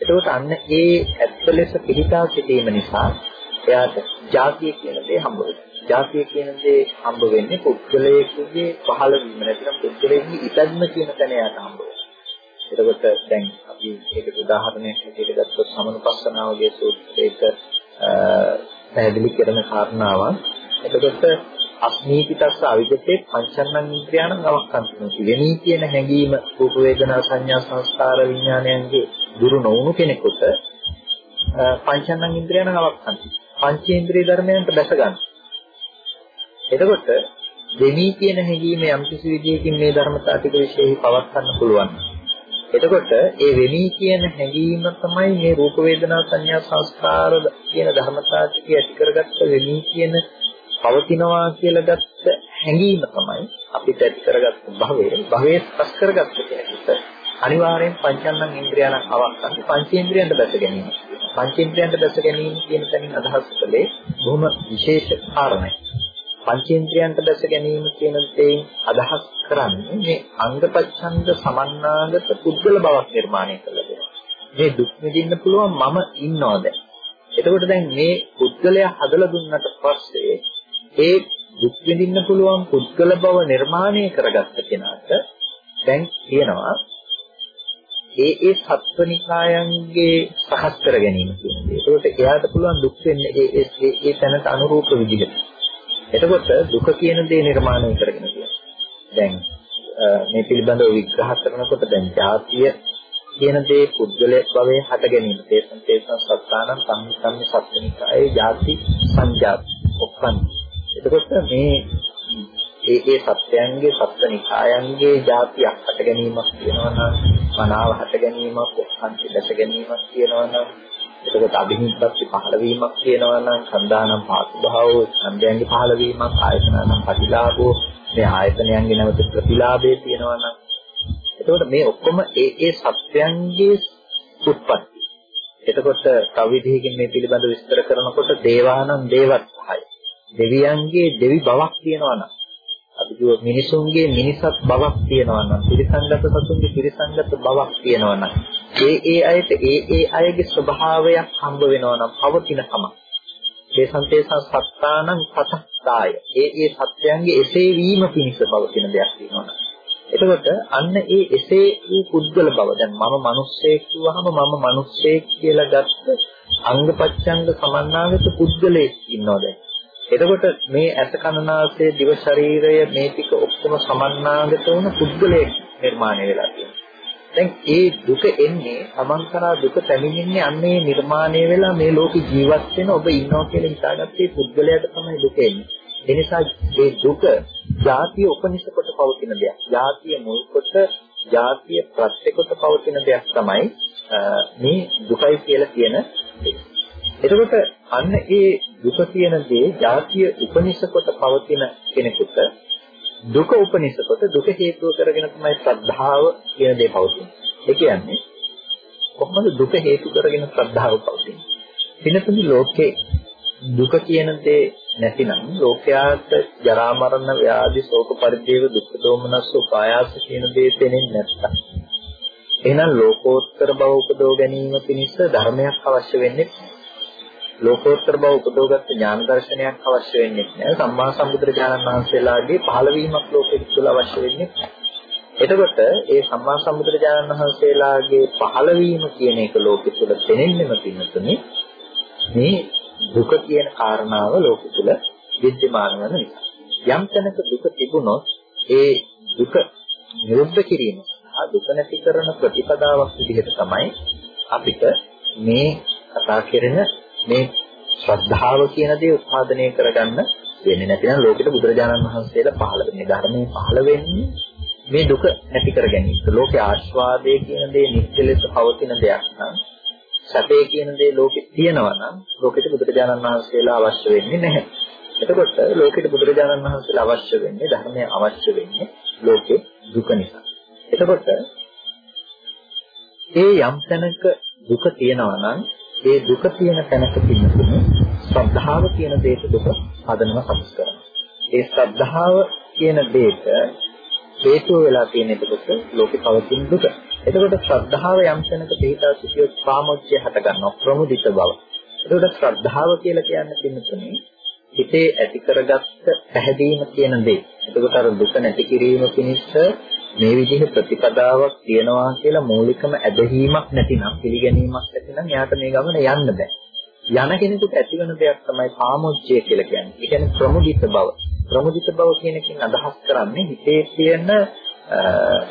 එතකොට අන්න ඒ ඇත්ත ලෙස පිහිටා සිටීම නිසා එයාට ජාතිය කියන දේ හම්බ වෙනවා. ජාතිය කියන දේ හම්බ වෙන්නේ පුද්ගලයෙකුගේ පහළ වීම නැතිනම් පුද්ගලයෙකුගේ ඉපැද්ම කියන තැන යාට හම්බ වෙනවා. එතකොට දැන් අපි ඒකට උදාහරණයක් හැටියට ගත්තොත් සමනුපස්සනාවගේ සූත්‍රයක පැහැදිලි කරන කාරණාවක්. එතකොට අස්මීතිතස්ස අවිගතේ පංචන්නං ඉන්ද්‍රියාණං අවක්ඛන්ති වෙමි කියන හැඟීම රූප වේදනා සංඥා සංස්කාර විඥානයන්ගේ දුරු නොවුණු කෙනෙකුට පංචන්නං ඉන්ද්‍රියාණං අවක්ඛන්ති පංචේන්ද්‍රිය ධර්මයන්ට දැස ගන්න. එතකොට වෙමි කියන හැඟීම යම් කිසි විදියකින් මේ ධර්මතා ටික විශේෂයි පවත්වන්න පුළුවන්. එතකොට ඒ වෙමි කියන හැඟීම තමයි මේ රූප වේදනා සංඥා සංස්කාර කියන ධර්මතා ටික ඇති කරගත්ත වෙමි කියන පවතිනවා කියලා ගත්ත හැඟීම තමයි අපිට ඇති කරගත්ත භවයේ භවයේ ස්පස් කරගත්ත කෙනෙකුට අනිවාර්යෙන් පංචන්නං ඉන්ද්‍රියයන් අවස්ථාවේ පංචේන්ද්‍රයන්ට දැස ගැනීම. පංචේන්ද්‍රයන්ට දැස ගැනීම කියන තැනින් අදහස් කළේ බොහොම විශේෂ කාරණයක්. පංචේන්ද්‍රයන්ට දැස ගැනීම කියන දෙයින් අදහස් කරන්නේ මේ අංගපච්ඡන්ද සමන්නාගත පුද්ගල බවක් නිර්මාණය කළ දෙනවා. මේ දුක් විඳින්න පුළුවන් මම ඉන්නවද? එතකොට දැන් මේ පුද්ගලයා හදලා දුන්නට පස්සේ ඒ දුක් විඳින්න පුළුවන් පුද්ගල බව නිර්මාණය කරගත්ත කෙනාට දැන් කියනවා ඒ ඒ සත්වනිකායන්ගේ සකස් කර ගැනීම කියන්නේ. ඒකට එයාට පුළුවන් දුක් වෙන්නේ ඒ ඒ ඒ තැනට අනුරූප විදිහට. එතකොට දුක කියන දේ නිර්මාණය කරගෙන තියෙනවා. දැන් මේ පිළිබඳව විග්‍රහ කරනකොට දැන් ජාතිය කියන දේ පුද්ගලයේ භවයේ හට ගැනීම. තේසන් තේසන් සත්තානං සම්මිසම්මි සත්වනිකායේ ජාති සංජාත ඔක්කන්. එතකොට මේ ඒ ඒ සත්‍යයන්ගේ සත්වනිකායන්ගේ ජාතියක් හට ගැනීමක් කියනවා නම් මනාව හට ගැනීමක් ඔක්කන්ති දැස ගැනීමක් කියනවා නම් එතකොට අභිනිෂ්පත්ති පහළවීමක් කියනවා නම් සන්දානම් පාසු භාවෝ ඡන්දයන්ගේ පහළවීමක් ආයතනනම් ප්‍රතිලාභෝ මේ ආයතනයන්ගේ නැවත ප්‍රතිලාභේ කියනවා නම් එතකොට මේ ඔක්කොම ඒ ඒ සත්‍යයන්ගේ උත්පත්ති. එතකොට තව විදිහකින් මේ පිළිබඳව විස්තර කරනකොට දේවානම් දේවත්හය. දෙවියන්ගේ දෙවි බවක් තියෙනවා නම් අපි කිව්ව මිනිසුන්ගේ මිනිසත් බවක් තියෙනවා නම් පිරිසංගත සතුන්ගේ පිරිසංගත බවක් තියෙනවා නම් ඒ ඒ අයට ඒ ඒ අයගේ ස්වභාවයක් හම්බ වෙනවා නම් පවතින කම. ඒ සංතේසං සත්තානං පතස්සාය. ඒ ඒ සත්‍යයන්ගේ එසේ වීම පිණිස පවතින දෙයක් තියෙනවා. එතකොට අන්න ඒ එසේ වූ පුද්ගල බව දැන් මම මිනිස්සෙක් කිව්වහම මම මිනිස්සෙක් කියලා ගත්ත අංගපච්ඡංග සමන්නාගත පුද්ගලයෙක් ඉන්නවා දැන්. එතකොට මේ ඇස කනනාසය දිව ශරීරය මේ ටික ඔක්කොම සමන්නාගත වුණ පුද්ගලයෙක් නිර්මාණය වෙලා තියෙනවා. දැන් ඒ දුක එන්නේ සමන්තරා දුක පැමිණෙන්නේ අන්නේ නිර්මාණය වෙලා මේ ලෝකේ ජීවත් වෙන ඔබ ඉන්නවා කියලා හිතාගත්තේ පුද්ගලයාට තමයි දුක එන්නේ. ඒ නිසා මේ දුක ಜಾතිය උපනිෂ කොට පවතින දෙයක්. ಜಾතිය මුල් කොට ಜಾතිය ප්‍රත්‍ය කොට පවතින දෙයක් තමයි මේ දුකයි කියලා කියන එක. එතකොට අන්න ඒ දුක කියන දේ ಜಾතිය උපනිෂ කොට පවතින කෙනෙකුට දුක උපනිෂ කොට දුක හේතුව කරගෙන තමයි ශ්‍රද්ධාව කියන දේ පවතින්නේ. ඒ කියන්නේ කොහොමද දුක හේතු කරගෙන ශ්‍රද්ධාව පවතින්නේ? වෙනතුනි ලෝකේ දුක කියන දේ නැතිනම් ලෝකයාට ජරා මරණ ව්‍යාධි ශෝක පරිදේව දුක් දෝමනස් උපායාස කියන දේ තේන්නේ නැත්තම් එහෙනම් ලෝකෝත්තර බව උපදව ගැනීම පිණිස ධර්මයක් අවශ්‍ය වෙන්නේ ලෝකෝත්තර බව උපදවගත්ත ඥාන දර්ශනයක් අවශ්‍ය වෙන්නේ නැහැ. සම්මා සම්බුදුරජාණන් වහන්සේලාගේ පහළවීමක් ලෝකෙ තුල අවශ්‍ය වෙන්නේ එතකොට ඒ සම්මා සම්බුදුරජාණන් වහන්සේලාගේ පහළවීම කියන එක ලෝකෙ තුල දැනෙන්නම පින්නතුනේ මේ දුක කියන කාරණාව ලෝකෙ තුල විද්‍යමාන වෙන නිසා. යම් තැනක දුක තිබුණොත් ඒ දුක නිරුද්ධ කිරීම සහ දුක නැති කරන ප්‍රතිපදාවක් විදිහට තමයි අපිට මේ කතා කරන මේ ශ්‍රද්ධාව කියන දේ උත්පාදනය කරගන්න වෙන්නේ නැතිනම් ලෝකෙට බුදුරජාණන් වහන්සේලා පහළ වෙන්නේ ධර්මයේ පහළ වෙන්නේ මේ දුක නැති කර ගැනීම. ලෝකේ ආස්වාදයේ කියන දේ නිත්‍ය ලෙස පවතින දෙයක් නම් සැපේ කියන දේ ලෝකෙ තියෙනවා නම් ලෝකෙට බුදුරජාණන් වහන්සේලා අවශ්‍ය වෙන්නේ නැහැ. එතකොට ලෝකෙට බුදුරජාණන් වහන්සේලා අවශ්‍ය වෙන්නේ ධර්මය අවශ්‍ය වෙන්නේ ලෝකේ දුක නිසා. එතකොට ඒ යම් තැනක දුක තියෙනවා නම් ඒ දුක තියෙන තැනක පින්නතුනේ ශ්‍රද්ධාව කියන දෙයට දුක හදනවා සකස් කරනවා. ඒ ශ්‍රද්ධාව කියන දෙයට හේතුව වෙලා තියෙන එතකොට ලෝකේ පවතින දුක. එතකොට ශ්‍රද්ධාව යම් තැනක පිටා සිටියොත් ප්‍රාමෝච්චය හට ගන්නවා ප්‍රමුදිත බව. එතකොට ශ්‍රද්ධාව කියලා කියන්නේ පින්නතුනේ හිතේ ඇති කරගත්ත පැහැදීම කියන දේ. එතකොට අර දුක නැති කිරීම පිණිස මේ විදිහේ ප්‍රතිපදාවක් තියනවා කියලා මූලිකම ඇදහිීමක් නැතිනම් පිළිගැනීමක් නැතිනම් යාට මේ ගමන යන්න බෑ. යන කෙනෙකුට ඇතිවන දෙයක් තමයි කාමෝච්චය කියලා කියන්නේ. ඒ කියන්නේ ප්‍රමුදිත බව. ප්‍රමුදිත බව කියන එකෙන් අදහස් කරන්නේ හිතේ තියෙන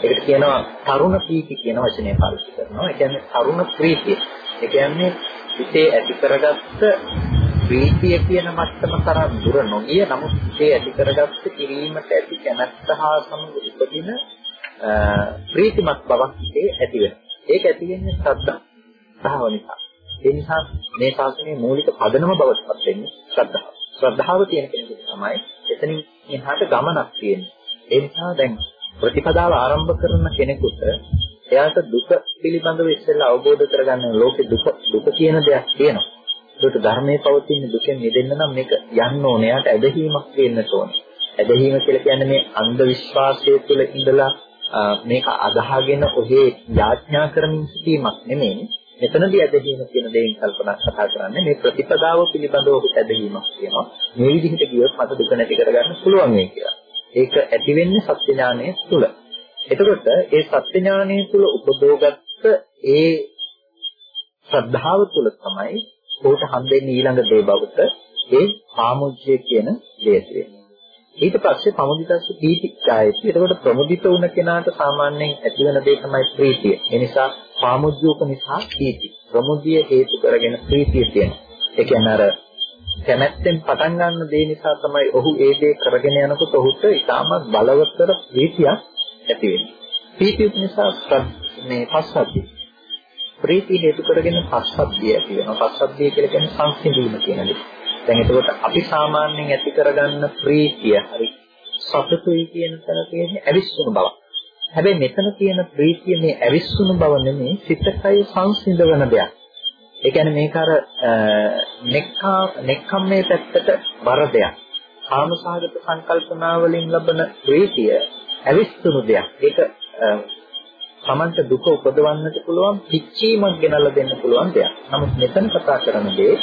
ඒකට කියනවා තරුණ ප්‍රීති කියන වචනය පාවිච්චි කරනවා. ඒ කියන්නේ තරුණ ප්‍රීතිය. ඒ කියන්නේ හිතේ ඇති කරගත්ත ප්‍රීතිය කියන මට්ටම තරම් දුර නොගිය නමුත් හිතේ ඇති කරගත්ත කිරීමට ඇති කැමැත්ත හා සමග උපදින ප්‍රීතිමත් බවක් හිතේ ඇති වෙනවා. ඒක ඇති වෙන්නේ ශ්‍රද්ධාව නිසා. ඒ නිසා මේ ශාසනයේ මූලික පදනම බවට පත් වෙන්නේ ශ්‍රද්ධාව. ශ්‍රද්ධාව තියෙන කෙනෙකුට තමයි එතනින් එහාට ගමනක් තියෙන්නේ. ඒ නිසා දැන් ප්‍රතිපදාව ආරම්භ කරන කෙනෙකුට එයාට දුක පිළිබඳව ඉස්සෙල්ලා අවබෝධ කරගන්න ලෝකේ දුක දුක කියන දෙයක් තියෙනවා. ඒකට ධර්මයේ පවතින දුකෙන් මිදෙන්න නම් මේක යන්න ඕනේ. එයාට ඇදහිීමක් තියෙන්න ඕනේ. ඇදහිීම කියලා කියන්නේ මේ අන්ධ විශ්වාසය තුළ ඉඳලා මේක අදහාගෙන ඔහේ යාඥා කරමින් සිටීමක් නෙමෙයි. මෙතනදී ඇදහිීම කියන දෙයින් කල්පනා කතා කරන්නේ මේ ප්‍රතිපදාව පිළිබඳව ඔහුට ඇදහිීමක් තියෙනවා. මේ විදිහට කියොත් මට දුක නැති කරගන්න පුළුවන් වෙයි කියලා. ඒක ඇති වෙන්නේ සත්‍ය ඥානයේ තුල. එතකොට ඒ සත්‍ය ඥානයේ තුල උපදෝගත්ත ඒ ශ්‍රද්ධාව තුල තමයි ඔහුට හම්බෙන්නේ ඊළඟ දේ බවට ඒ ආමුජ්‍ය කියන දේ තියෙන්නේ. ඊට පස්සේ පමුදිතස්ස පීතිචායති. එතකොට ප්‍රමුදිත වුණ කෙනාට සාමාන්‍යයෙන් ඇතිවන දේ තමයි ප්‍රීතිය. ඒ නිසා පාමුජ්‍යෝප නිසා පීති. ප්‍රමුදිය හේතු කරගෙන ප්‍රීතිය තියෙනවා. ඒ කියන්නේ අර කැමැත්තෙන් පටන් ගන්න දේ නිසා තමයි ඔහු ඒ දේ කරගෙන යනකොට ඔහුට ඉතාමත් බලවත්තර ප්‍රීතියක් ඇති වෙන්නේ. ප්‍රීතිය නිසා මේ පස්සද්ධිය. ප්‍රීතිය හේතු කරගෙන පස්සද්ධිය ඇති වෙනවා. පස්සද්ධිය කියලා කියන්නේ සංසිඳීම කියන දේ. දැන් එතකොට අපි සාමාන්‍යයෙන් ඇති කරගන්න ප්‍රීතිය හරි සතුටුයි කියන තැන තියෙන්නේ අවිස්සුණු බව. හැබැයි මෙතන තියෙන ප්‍රීතිය මේ අවිස්සුණු බව නෙමෙයි සිතකය සංසිඳවන දෙයක්. ඒ කියන්නේ මේක අර නෙක්ඛා නෙක්ඛම්මේ පැත්තට බර දෙයක්. කාමසහගත සංකල්පනා වලින් ලබන ප්‍රීතිය අවිස්සුණු දෙයක්. ඒක සමන්ත දුක උපදවන්නට පුළුවන් පිච්චීමක් ගෙනල්ලා දෙන්න පුළුවන් දෙයක්. නමුත් මෙතන කතා කරන දේ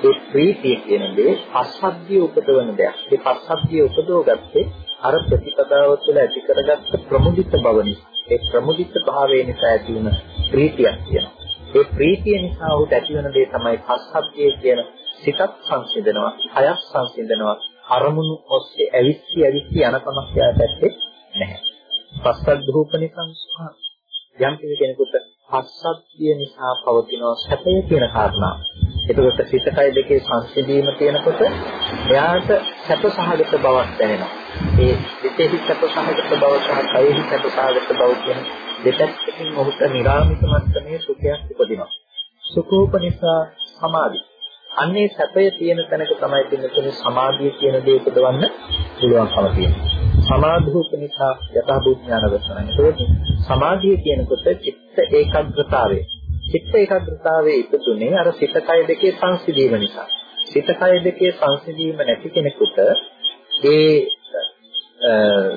ඒ ප්‍රීතිය කියන දේ පස්සද්ධිය උපදවන දෙයක්. ඒ පස්සද්ධිය උපදවගත්තේ අර ප්‍රතිපදාව තුළ ඇති කරගත්ත ප්‍රමුදිත බව නිසා. ඒ ප්‍රමුදිත භාවය නිසා ඇති වුණ ප්‍රීතියක් කියනවා. ඒ ප්‍රීතිය නිසා උට ඇති වෙන දේ තමයි පස්සද්ධිය කියන සිතත් සංසිඳනවා, කයත් සංසිඳනවා. අරමුණු ඔස්සේ ඇවිස්සි ඇවිස්සි යන කමක් යාට ඇත්තේ නැහැ. පස්සද්ධූපනිකං යම් කෙනෙකුට පස්සද්ධිය නිසා පවතින සැපය කියන කාරණාව එතකොට සිත කය දෙකේ සංසිඳීම තියෙනකොට එයාට සැප සහගත බවක් දැනෙනවා. ඒ සිතෙහි සැප සහගත බව සහ කයෙහි සැප සහගත බව කියන දෙපැත්තකින් ඔහුට නිරාමිත මට්ටමේ සුඛයක් උපදිනවා. සුඛෝපනිසා සමාධි. අන්නේ සැපය තියෙන තැනක තමයි පින්නතුනේ සමාධිය කියන දේ උපදවන්න පුළුවන්කම තියෙන්නේ. සමාධූපනිසා යථාභූත ඥාන දර්ශනය. ඒකත් සමාධිය කියනකොට චිත්ත ඒකාග්‍රතාවය. චිත්ත ඒකාග්‍රතාවයේ ඉපදුනේ අර සිත කය දෙකේ සංසිඳීම නිසා. සිත කය දෙකේ සංසිඳීම නැති කෙනෙකුට ඒ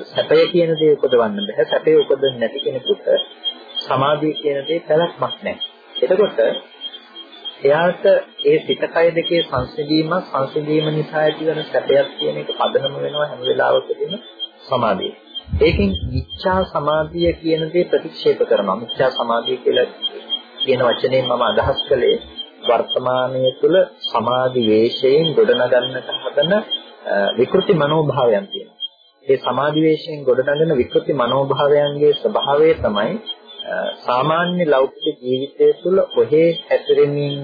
සැපය කියන දේ උපදවන්න බෑ. සැපේ උපදින්න නැති කෙනෙකුට සමාධිය කියන දේ පැලක්මක් නැහැ. එතකොට එයාට ඒ සිත කය දෙකේ සංසිඳීම සංසිඳීම නිසා ඇතිවන සැපයක් කියන එක පදනම වෙනවා හැම වෙලාවකදීම සමාධිය. ඒකෙන් මිච්ඡා සමාධිය කියන දේ ප්‍රතික්ෂේප කරනවා. මිච්ඡා සමාධිය කියලා කියන වචනයෙන් මම අදහස් කළේ වර්තමානයේ තුල සමාධි වේශයෙන් ගොඩනගන්නට හදන විකෘති මනෝභාවයන් තියෙනවා. ඒ සමාධි වේශයෙන් ගොඩනගන විකෘති මනෝභාවයන්ගේ ස්වභාවය තමයි සාමාන්‍ය ලෞකික ජීවිතය තුළ ඔහේ ඇතිරෙමින්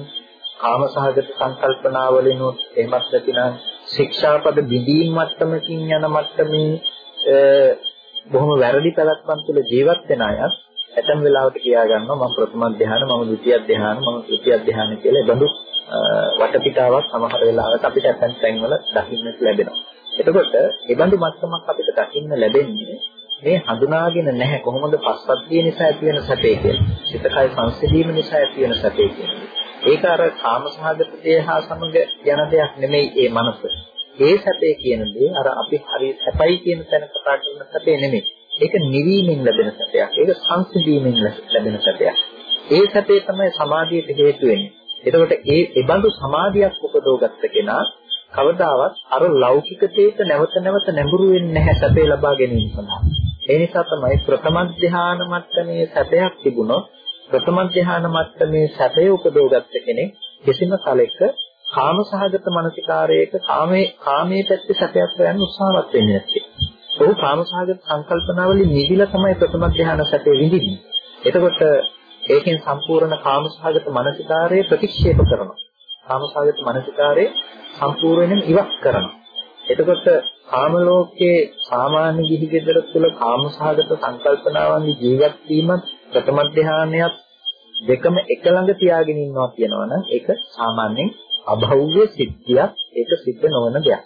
කාමසහගත සංකල්පනාවලිනුත් එහෙමත් නැතිනම් ශික්ෂාපද බිඳීම් මට්ටමකින් යන මට්ටමේ බොහොම වැරදි පැවැත්මක් තුළ ජීවත් වෙන අයත් ඇතම් වෙලාවට කියා ගන්නවා මම ප්‍රථම ධ්‍යාන මම ද්විතිය ධ්‍යාන මම තෘතිය ධ්‍යාන කියලා ඒ බඳු වටපිටාවක් සමහර වෙලාවට අපිට ඇතන් තැන්වල දකින්නට ලැබෙනවා. එතකොට ඒ බඳු මට්ටමක් අපිට දකින්න ලැබෙන්නේ මේ හඳුනාගෙන නැහැ කොහොමද පස්සද්ධිය නිසා ඇති වෙන සැපේ කියලා. චිත්තකය සංසිඳීම නිසා ඇති වෙන සැපේ කියලා. ඒක අර කාමසහගත දේ හා සමග යන දෙයක් නෙමෙයි ඒ මනස. ඒ සැපේ කියන දේ අර අපි හරි සැපයි කියන තැන කතා කරන සැපේ නෙමෙයි. ඒක නිවීමෙන් ලැබෙන සැපයක්. ඒක සංසිඳීමෙන් ලැබෙන සැපයක්. ඒ සැපේ තමයි සමාධියට හේතු වෙන්නේ. එතකොට ඒ ඒබඳු සමාධියක් උපදවගත්ත කෙනා කවදාවත් අර ලෞකික තේත නැවත නැවත නැඹුරු වෙන්නේ නැහැ සැපේ ලබා ගැනීම සඳහා. ඒ නිසා තමයි ප්‍රථම ධ්‍යාන මට්ටමේ සැපයක් තිබුණොත් ප්‍රථම ධ්‍යාන මට්ටමේ සැපය උපදවගත්ත කෙනෙක් කිසිම කලෙක කාමසහගත මානසිකාරයක කාමේ කාමයේ පැත්තේ සැපයක් හොයන්න උත්සාහවත් වෙන්නේ නැත්තේ. ඔහු කාමසහගත සංකල්පනාවලින් නිදිලා තමයි ප්‍රථම ධ්‍යාන සැපේ විඳින්නේ. එතකොට ඒකෙන් සම්පූර්ණ කාමසහගත මානසිකාරය ප්‍රතික්ෂේප කරනවා. කාමසහගත මානසිකාරය සම්පූර්ණයෙන් ඉවත් කරනවා. එතකොට කාම ලෝකයේ සාමාන්‍ය ගිහි ගෙදර තුල කාමසහගත සංකල්පනාවන් ජීවත් වීමත් ප්‍රථම ධානයත් දෙකම එක ළඟ තියාගෙන ඉන්නවා කියනවනම් ඒක සාමාන්‍යයෙන් අභෞ්‍ය සිද්ධියක් ඒක සිද්ධ නොවන දෙයක්.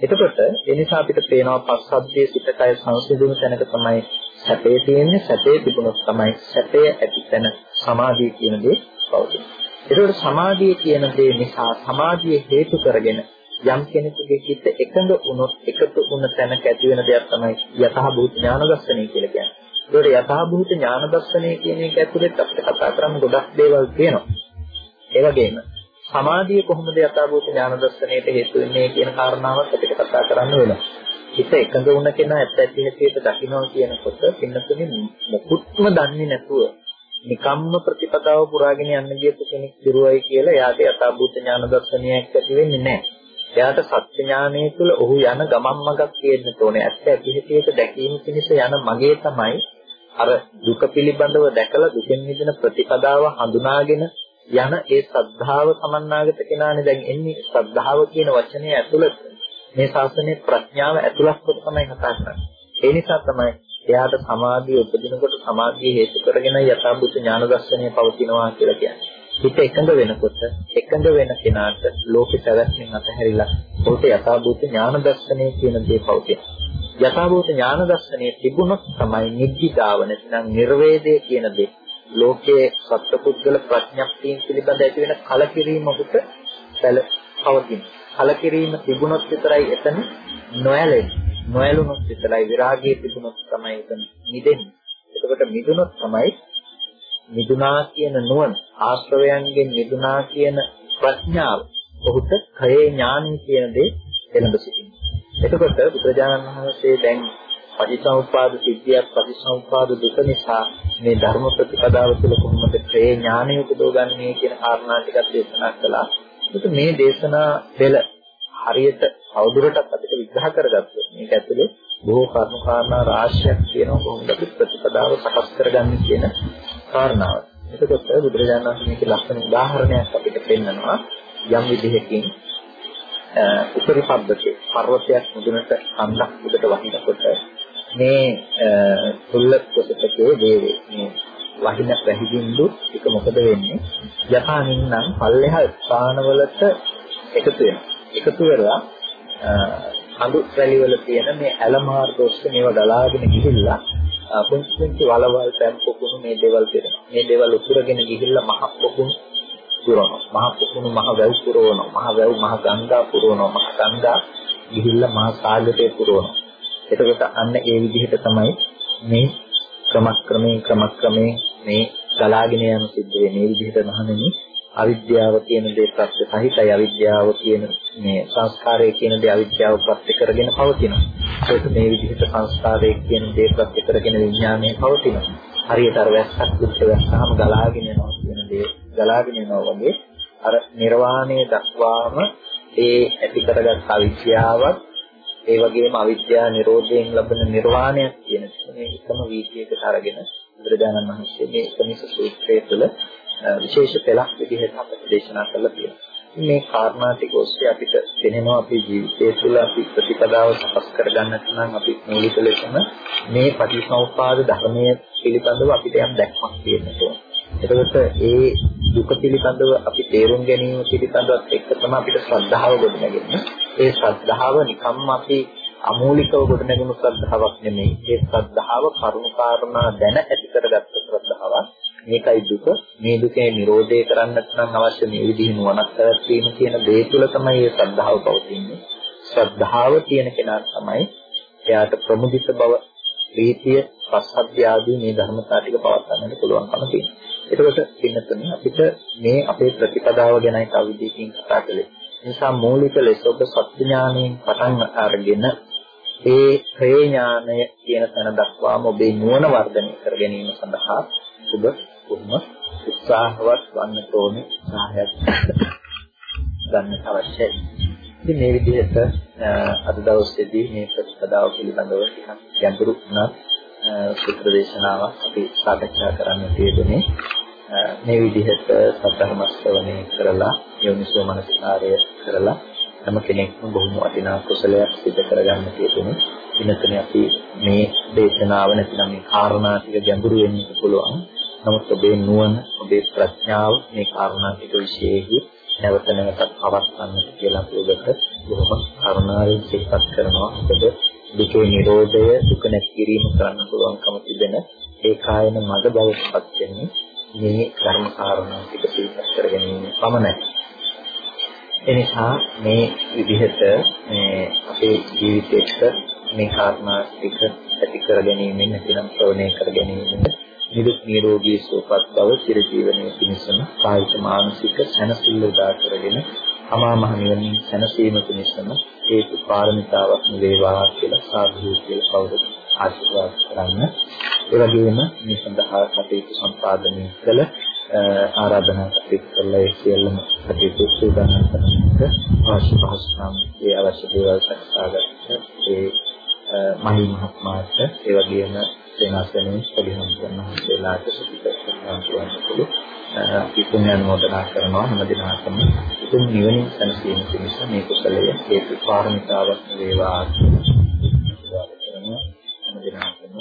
එතකොට ඒ නිසා අපිට පේනවා පස්සද්ධියේ සිත කය සංසිඳුණු තැනක තමයි සැපේ තියෙන්නේ සැපේ තිබුණොත් තමයි සැපේ ඇති තැන සමාධිය කියන දේ පවතින්නේ. ඒකට සමාධිය කියන දේ නිසා සමාධිය හේතු කරගෙන යම් කෙනෙකුගේ හිත එකඟ වුණොත් එකතු වුණ තැනක ඇති වෙන දෙයක් තමයි යථාභූත ඥාන දර්ශනය කියලා කියන්නේ. ඒකට යථාභූත ඥාන දර්ශනය කියන එක ඇතුළේ අපිට කතා කරන්න ගොඩක් දේවල් තියෙනවා. ඒ වගේම සමාධිය කොහොමද යථාභූත ඥාන දර්ශනයට හේතු වෙන්නේ කියන කාරණාවත් අපිට කතා කරන්න වෙනවා. හිත එකඟ වුණ කෙනා ඇත්ත ඇති හැටියට දකින්නවා කියනකොට පින්නතුනේ මුකුත්ම දන්නේ නැතුව නිකම්ම ප්‍රතිපදාව පුරාගෙන යන්න ගියපු කෙනෙක් දිරුවයි කියලා එයාට යථාභූත ඥාන දර්ශනයක් ඇති වෙන්නේ නැහැ. එයාට සත්‍ය ඥානයේ තුල ඔහු යන ගමන් මඟක් තියෙන්න ඕනේ. ඇත්ත ඇති හැටියට දැකීම පිණිස යන මගේ තමයි අර දුක පිළිබඳව දැකලා දුකෙන් මිදෙන ප්‍රතිපදාව හඳුනාගෙන යන ඒ ශ්‍රද්ධාව සමන්නාගත කෙනානේ දැන් එන්නේ ශ්‍රද්ධාව කියන වචනේ ඇතුළත මේ ශාසනයේ ප්‍රඥාව ඇතුළත් කොට තමයි කතා කරන්නේ. ඒ නිසා තමයි එයාට සමාධිය උපදිනකොට සමාධිය හේතු කරගෙන යථාභූත ඥාන දර්ශනය පවතිනවා කියලා කියන්නේ. හිත එකඟ වෙනකොට එකඟ වෙන කෙනාට ලෝකෙ පැවැත්මෙන් අතහැරිලා ඔහුට යථාභූත ඥාන දර්ශනය කියන දේ පවතිනවා. යථාභූත ඥාන දර්ශනය තිබුණොත් තමයි නිග්ගිතාව නැත්නම් නිර්වේදය කියන දේ ලෝකයේ සත්පුද්ගල ප්‍රඥප්තියන් පිළිබඳ ඇති වෙන කලකිරීම ඔහුට පවතින. කලකිරීම තිබුණොත් විතරයි එතන නොයැලෙන්නේ. නොයලුනොත් විතරයි විරාගයේ තිබුණොත් තමයි එතන මිදෙන්නේ. එතකොට මිදුනොත් තමයි මිදුනා කියන නුවණ ආශ්‍රවයන්ගෙන් මිදුනා කියන ප්‍රඥාව ඔහුට khයේ ඥානය කියන දේ එළඹ සිටිනවා. එතකොට බුදුරජාණන් වහන්සේ දැන් පටිච්චසමුප්පාද සිද්ධියක් පටිච්චසමුප්පාද දුක නිසා මේ ධර්ම ප්‍රතිපදාව තුළ කොහොමද ක්‍රේ ඥානය උපදවගන්නේ කියන කාරණා ටිකක් දේශනා කළා. ඒක මේ දේශනා පෙළ හරියට අවදුරටත් අපිට විග්‍රහ කරගත්තොත් මේක ඇතුලේ බොහෝ කර්ම කාරණා රාශියක් තියෙනවා කොහොමද ප්‍රතිපදාව සකස් කරගන්නේ කියන කාරණාව. එතකොට බුදුරජාණන් වහන්සේ මේකේ ලස්සන උදාහරණයක් අපිට පෙන්නනවා යම් විදිහකින් උපරි පබ්බකේ පර්වතයක් මුදුනට කන්දක් උඩට වහිනකොට මේ තුල්ල කොටකේ දේවේ මේ වහින වැහිබින්දු එක මොකද වෙන්නේ යථානින් නම් පල්ලෙහා ස්ථානවලට එකතු වෙනවා එකතු වෙලා කඳු රැලි වල තියෙන මේ ඇල මාර්ග ඔස්සේ මේව ගලාගෙන ගිහිල්ලා පුංචි පුංචි වලවල් පැම් පොකුණු මේ දේවල් තියෙනවා. මේ දේවල් උතුරගෙන ගිහිල්ලා මහ පොකුණු පුරවනවා. මහ පොකුණු මහ වැව් පුරවනවා. මහ වැව් මහ ගංගා පුරවනවා. මහ ගංගා ගිහිල්ලා මහ සාගරේ පුරවනවා. එතකොට අන්න ඒ විදිහට තමයි මේ ක්‍රමක්‍රමයෙන් ක්‍රමක්‍රමයෙන් මේ ගලාගෙන යන සිද්ධ වෙන්නේ. මේ විදිහට නහන්නේ අවිද්‍යාව කියන දේ ප්‍රත්‍ය සහිතයි අවිද්‍යාව කියන මේ සංස්කාරය කියන දේ අවිද්‍යාව ප්‍රත්‍ය කරගෙන පවතිනවා. ඒක මේ විදිහට සංස්කාරය කියන දේ ප්‍රත්‍ය කරගෙන විඥානය පවතිනවා. හරියට අර වැස්සක් දුක් වැස්සාම ගලාගෙන යනවා කියන දේ ගලාගෙන යනවා වගේ අර නිර්වාණය දක්වාම ඒ ඇති කරගත් අවිද්‍යාවත් ඒ වගේම අවිද්‍යාව නිරෝධයෙන් ලබන නිර්වාණයක් කියන මේ එකම වීතියකට අරගෙන බුදුරජාණන් වහන්සේ මේ එකමිස සූත්‍රය තුළ විශේෂ පළක් විදිහට අපිට දේශනා කරලා තියෙනවා. මේ කාරණා ටික ඔස්සේ අපිට දැනෙනවා අපේ ජීවිතය තුළ අපි ප්‍රතිපදාව සකස් කරගන්නට නම් අපි මූලික ලෙසම මේ පටිසමුප්පාද ධර්මයේ පිළිබඳව අපිට යම් දැක්මක් තියෙන්න ඕන. එතකොට ඒ දුක පිළිබඳව අපි තේරුම් ගැනීම පිළිබඳවත් එක්ක තමයි අපිට ශ්‍රද්ධාව ගොඩනගන්නේ. ඒ ශ්‍රද්ධාව නිකම්ම අපි අමූලිකව ගොඩනැගුණු ශ්‍රද්ධාවක් නෙමෙයි. ඒ ශ්‍රද්ධාව කරුණු කාරණා දැන ඇති කරගත්ත ශ්‍රද්ධාවක්. මේකයි දුක. මේ දුකේ නිරෝධය කරන්නට නම් අවශ්‍ය මේ විදිහ නුවණක් පැවැත්වීම කියන දේ තුළ තමයි මේ ශ්‍රද්ධාව පවතින්නේ. ශ්‍රද්ධාව තියෙන කෙනා තමයි එයාට ප්‍රමුදිත බව, ප්‍රීතිය, පස්සද්ධිය ආදී මේ ධර්මතා ටික පවත්වන්නට පුළුවන්කම තියෙනවා. එතකොට පින්නතුනේ අපිට මේ අපේ ප්‍රතිපදාව ගැනයි තව විදිහකින් කතා කළේ. නිසා මූලික ලෙස ඔබ සත්‍ය ඥානයෙන් පටන් අරගෙන ඒ ප්‍රේ ඥානය කියන තැන දක්වාම ඔබේ නුවණ වර්ධනය කර ගැනීම සඳහා ඔබ කොහොම උත්සාහවත් වන්න ඕනේ සහායක් ගන්න අවශ්‍යයි. ඉතින් මේ විදිහට අද දවසේදී මේ ප්‍රතිපදාව පිළිබඳව ටිකක් ගැඹුරු වුණත් සූත්‍ර දේශනාවක් අපි සාකච්ඡා කරන්න තියෙන්නේ. මේ විදිහට සද්ධර්ම ශ්‍රවණය කරලා යෝනිසෝ මනසකාරය කරලා හැම කෙනෙක්ම බොහොම වටිනා කුසලයක් සිදු කරගන්න තියෙන්නේ. ඉන්නතනේ අපි මේ දේශනාව නැතිනම් මේ කාරණා ටික ගැඹුරු වෙන්න පුළුවන්. නමුත් ඔබේ නුවණ, ඔබේ ප්‍රඥාව මේ කාරණා ටික විශේෂයි නැවත නැවතත් පවත්වන්නට කියලා අපි ඔබට බොහොම කරුණාවෙන් සිතපත් කරනවා. මොකද දුකේ නිරෝධය දුක නැති කිරීම කරන්න පුළුවන්කම තිබෙන ඒ කායන මඟ බවටපත් වෙන්නේ මේ කර්ම කාරණා ටික සිහිපත් කර ගැනීම පමණයි. එනිසා මේ විදිහට මේ අපේ ජීවිතේට මේ කාරණා ටික ඇති කර ගැනීමෙන් නැතිනම් ප්‍රවණය කර ගැනීමෙන් නිදුක් නිරෝගී සුවපත් බව චිර ජීවනයේ පිණිසම කායික මානසික සැනසෙල්ල උදා කරගෙන අමා මහ නිවනින් සැනසීම පිණිසම හේතු පාරමිතාවක් වේවා කියලා සාදු කියලා කවුරුත් ආශිර්වාද කරන්න. ඒ වගේම මේ සඳහා කටයුතු සම්පාදනය කළ ආරාධනා කටයුතු ඒ සියල්ලම කටයුතු සූදානම් කරනකොට අවශ්‍ය පහසුකම් ඒ අවශ්‍ය දේවල් සකසාගත්ත ඒ මහී මහත්මයාට ඒ වගේම වෙනස් වෙනින් පිළිහම් කරනවා. කියලාට සුපිස්සනවා කියනකොට අපි පුණ්‍යානුමෝදනා කරනවා හැම දිනකටම ඉතින් නිවනින් සැනසීම පිණිස මේ කුසලය හේතු පාරමිතාවක් වේවා කියලා කරනවා. හැම දිනකටම